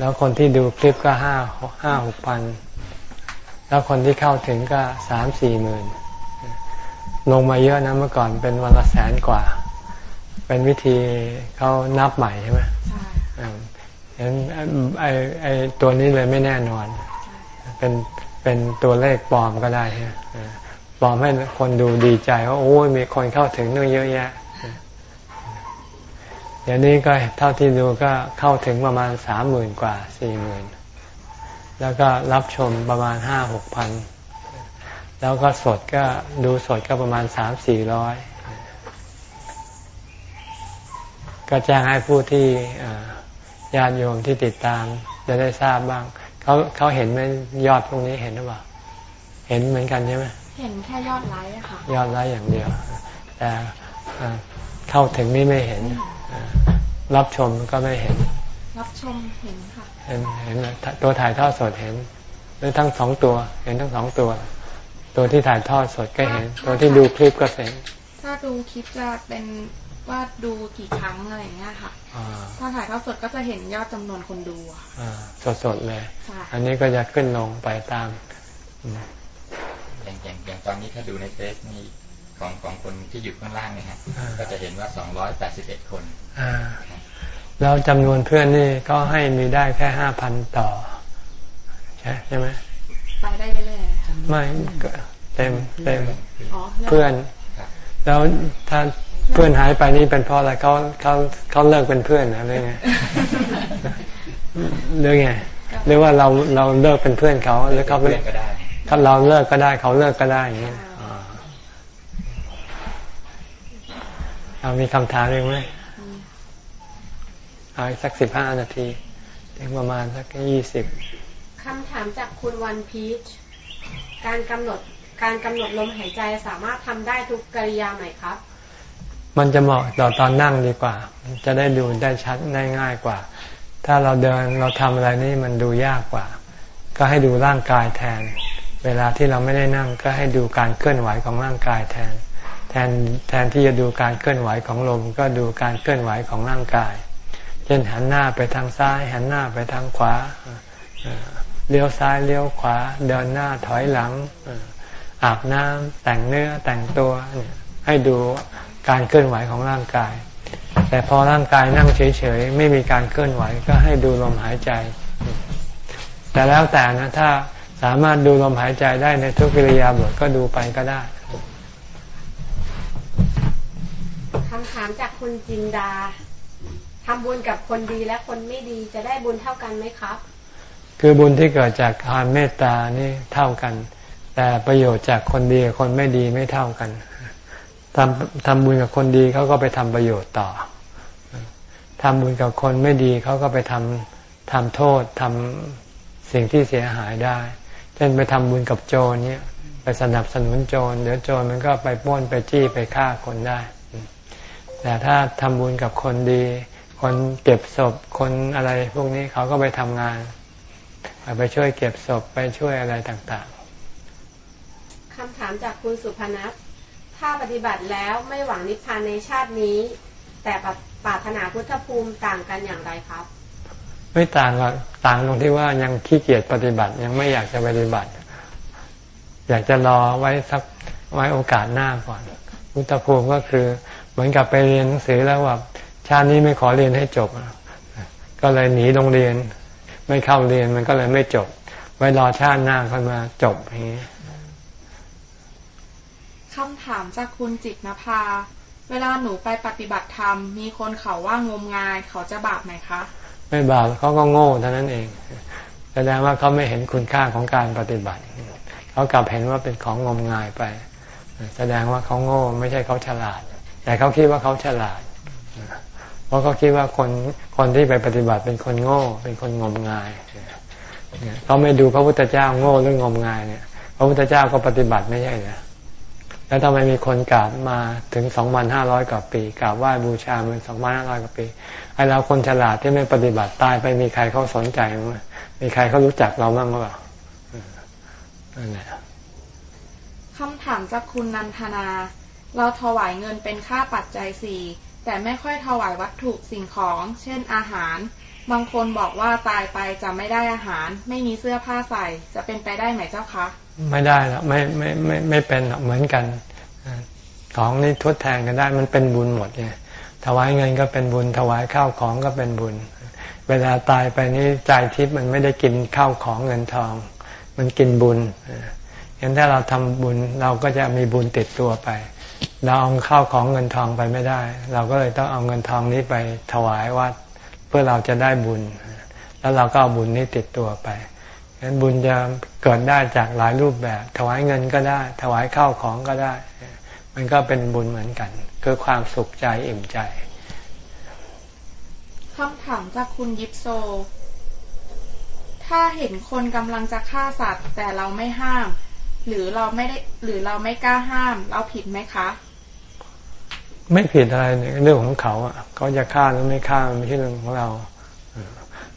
แล้วคนที่ดูคลิปก็ห้าห้าหกพัน แล้วคนที่เข้าถึงก็สามสี่หมื่น ลงมาเยอะนะเมื่อก่อนเป็นวันละแสนกว่า เป็นวิธีเขานับใหม่ใช่ไหมใช่อ่าฉะนั้นไอ้ไอ้ตัวนี้เลยไม่แน่นอน เป็นเป็นตัวเลขปลอมก็ได้ใช่ไหมอ่าปลอมให้คนดูดีใจว่าโอ้ยมีคนเข้าถึงนู่นเยอะแยะ เดี๋ยวนี้ก็เท่าที่ดูก็เข้าถึงประมาณสามหมื่นกว่าสี่หมื่นแล้วก็รับชมประมาณห้าหกพันแล้วก็สดก็ดูสดก็ประมาณสามสี่ร้อยก็แจ้งให้ผู้ที่อ่าญาติโยมที่ติดตามจะได้ทราบบ้างเขาเขาเห็นไหมยอดพวกนี้เห็นหรือเปล่า เห็นเหมือนกันใช่ไหมเห็นแค่ยอดไลค์อะค่ะ ยอดไลค์อย่างเดียว แต่อ่าเข้าถึงนี่ไม่เห็นอ่า รับชมก็ไม่เห็น รับชมเห็นค่ะ เห็นเห็นตัวถ่ายทอดสดเห็นหรือทั้งสองตัว เห็นทั้งสองตัว ตัวที่ถ่ายทอดสดก็เห็น ตัวที่ดูคลิปก็เห็น ถ้าดูคลิปจะเป็นว่าดูกี่ครั้งอะไรอย่างเงี้ยค่ะอ่าถ้าถ่ายทอดสดก็จะเห็นยอดจำนวนคนดูอะอ่าสดๆเลยใช่อันนี้ก็จะขึ้นลงไปตามอืมอย่างอย่างอย่างตอนนี้ถ้าดูในเฟซนี่ ของของคนที่อยู่ข้างล่างเนี่ยฮะก็จะเห็นว่า281คนอ่าแล้วจำนวนเพื่อนนี่ก็ให้มีได้แค่ห้าพันต่อ ใช่ใช่ไหมไปได้เรื่อยๆค่ะไม่ก็เต็มเต็มอ๋อเพื่อนครับแล้วถ้าเพื่อนหายไปนี่เป็นเพราะอะไรเขาเขาเขาเลิกเป็นเพื่อนนะหรือไงหรือไงหรือว่าเราเราเลิกเป็นเพื่อนเขาหรือเขาเพื่เป็อนนก็ได้ถ้าเราเลิกก็ได้เขาเลิกก็ได้อย่างนี้อ่า เอามีคำถามอีกไหมเอาอีกสักสิบห้านาที ถึงประมาณสักยี่สิบคำถามจากคุณวันพีช การกำหนดการกำหนดลมหายใจสามารถทำได้ทุกกริยาไหมครับ มันจะเหมาะต่อตอนนั่งดีกว่า จะได้ดูได้ชัดได้ง่ายกว่า ถ้าเราเดินเราทำอะไรนี่มันดูยากกว่า ก็ให้ดูร่างกายแทน เวลาที่เราไม่ได้นั่งก็ให้ดูการเคลื่อนไหวของร่างกายแทน แทนแทนที่จะดูการเคลื่อนไหวของลม ก็ดูการเคลื่อนไหวของร่างกาย เช่นหันหน้าไปทางซ้าย หันหน้าไปทางขวาเลี้ยวซ้ายเลี้ยวขวา เดินหน้าถอยหลังอาบน้ำแต่งเนื้อแต่งตัวให้ดูการเคลื่อนไหวของร่างกาย แต่พอร่างกายนั่งเฉยๆไม่มีการเคลื่อนไหวก็ให้ดูลมหายใจ แต่แล้วแต่นะถ้าสามารถดูลมหายใจได้ในทุกกิริยาบทก็ดูไปก็ได้ำถามจากคุณจินดาทำบุญกับคนดีและคนไม่ดีจะได้บุญเท่ากันไหมครับ คือบุญที่เกิดจากความเมตตานี่เท่ากัน แต่ประโยชน์จากคนดีกับคนไม่ดีไม่เท่ากันทำทำบุญกับคนดีเขาก็ไปทำประโยชน์ต่อทำบุญกับคนไม่ดีเขาก็ไปทำทำโทษทำสิ่งที่เสียหายได้ เช่นไปทำบุญกับโจรเนี่ยไปสนับสนุนโจรเดี๋ยวโจรมันก็ไปป้นไปจี้ไปฆ่าคนได้ แต่ถ้าทำบุญกับคนดี คนเก็บศพคนอะไรพวกนี้เขาก็ไปทำงาน ไปช่วยเก็บศพไปช่วยอะไรต่างคำถามจากคุณสุพนัทถ้าปฏิบัติแล้วไม่หวังนิพพานในชาตินี้ แต่ปรารถนาพุทธภูมิต่างกันอย่างไรครับๆไม่ต่างหรอกต่างตรงที่ว่ายังขี้เกียจปฏิบัติยังไม่อยากจะปฏิบัติ อยากจะรอไว้สักไว้โอกาสหน้าก่อนพุทธภูมิก็คือเห มือนกับไปเรียนหนังสือแล้วว่าชาตินี้ไม่ขอเรียนให้จบ ก็เลยหนีโรงเรียน ไม่เข้าเรียนมันก็เลยไม่จบ ไว้รอชาติหน้าค่อยมาจบอย่างนี้คำถามจากคุณจิตนภา เวลาหนูไปปฏิบัติธรรม มีคนเขาว่างมงาย เขาจะบาปไหมคะ ไม่บาปเขาก็โง่เท่านั้นเองแสดงว่าเขาไม่เห็นคุณค่าของการปฏิบัติ เขากลับเห็นว่าเป็นของงมงายไป แสดงว่าเขาโง่ไม่ใช่เขาฉลาด แต่เขาคิดว่าเขาฉลาด เพราะเขาคิดว่าคนคนที่ไปปฏิบัติเป็นคนโง่ เป็นคนงมงายเขาไม่ดูพระพุทธเจ้าโง่หรืองมงายเนี่ย พระพุทธเจ้าก็ปฏิบัติไม่ใช่เหรอแล้วทำไมมีคนกราบมาถึงสองพันห้าร้อยกว่าปีกราบไหว้บูชามันสองพันห้าร้อยกว่าปีไอ้เราคนฉลาดที่ไม่ปฏิบัติตายไปมีใครเขาสนใจมั้ยมีใครเขารู้จักเราบ้างหรือเปล่านั่นแหละคำถามจากคุณนันทนา เราถวายเงินเป็นค่าปัจจัยสี่แต่ไม่ค่อยถวายวัตถุสิ่งของ เช่นอาหาร บางคนบอกว่าตายไปจะไม่ได้อาหาร ไม่มีเสื้อผ้าใส่ จะเป็นไปได้ไหมเจ้าคะ ไม่ได้แล้วไม่ไม่ไม่ไม่เป็นเหมือนกัน ของนี่ทดแทนกันได้มันเป็นบุญหมดไงถวายเงินก็เป็นบุญ ถวายข้าวของก็เป็นบุญ เวลาตายไปนี่ใจทิพย์มันไม่ได้กินข้าวของเงินทอง มันกินบุญเห็นถ้าเราทำบุญเราก็จะมีบุญติดตัวไป เราเอาข้าวของเงินทองไปไม่ได้ เราก็เลยต้องเอาเงินทองนี้ไปถวายวัด เพื่อเราจะได้บุญ แล้วเราก็เอาบุญนี้ติดตัวไปงั้นบุญจะเกิดได้จากหลายรูปแบบ ถวายเงินก็ได้ ถวายข้าวของก็ได้ มันก็เป็นบุญเหมือนกันคือความสุขใจอิ่มใจคำถามจากคุณยิปโซ ถ้าเห็นคนกำลังจะฆ่าสัตว์ แต่เราไม่ห้าม หรือเราไม่ได้หรือเราไม่กล้าห้าม เราผิดไหมคะ ไม่ผิดอะไรเรื่องของเขาอะเขาจะฆ่าหรือไม่ฆ่าไม่ใช่เรื่องของเรา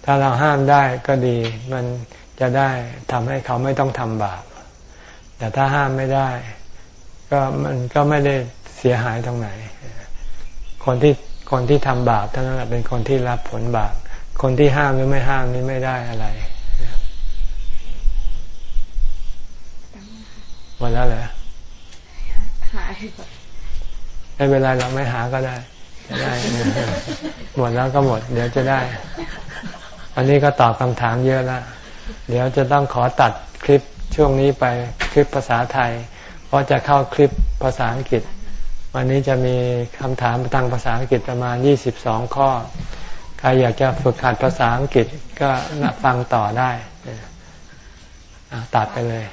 ถ้าเราห้ามได้ก็ดี มันจะได้ทำให้เขาไม่ต้องทำบาป แต่ถ้าห้ามไม่ได้ ก็มันก็ไม่ได้เสียหายตรงไหน คนที่คนที่ทำบาปเท่านั้นแหละเป็นคนที่รับผลบาป คนที่ห้ามหรือไม่ห้ามนี่ไม่ได้อะไรหมดแล้วเหรอหาย ไม่เป็นไรเราไม่หาก็ได้จะได้ หมดแล้วก็หมด เดี๋ยวจะได้ อันนี้ก็ตอบคำถามเยอะแล้วเดี๋ยวจะต้องขอตัดคลิปช่วงนี้ไปคลิปภาษาไทย เพราะจะเข้าคลิปภาษาอังกฤษ วันนี้จะมีคำถามทางภาษาอังกฤษประมาณ 22 ข้อ ใครอยากจะฝึกหัดภาษาอังกฤษก็ฟังต่อได้ตัดไปเลย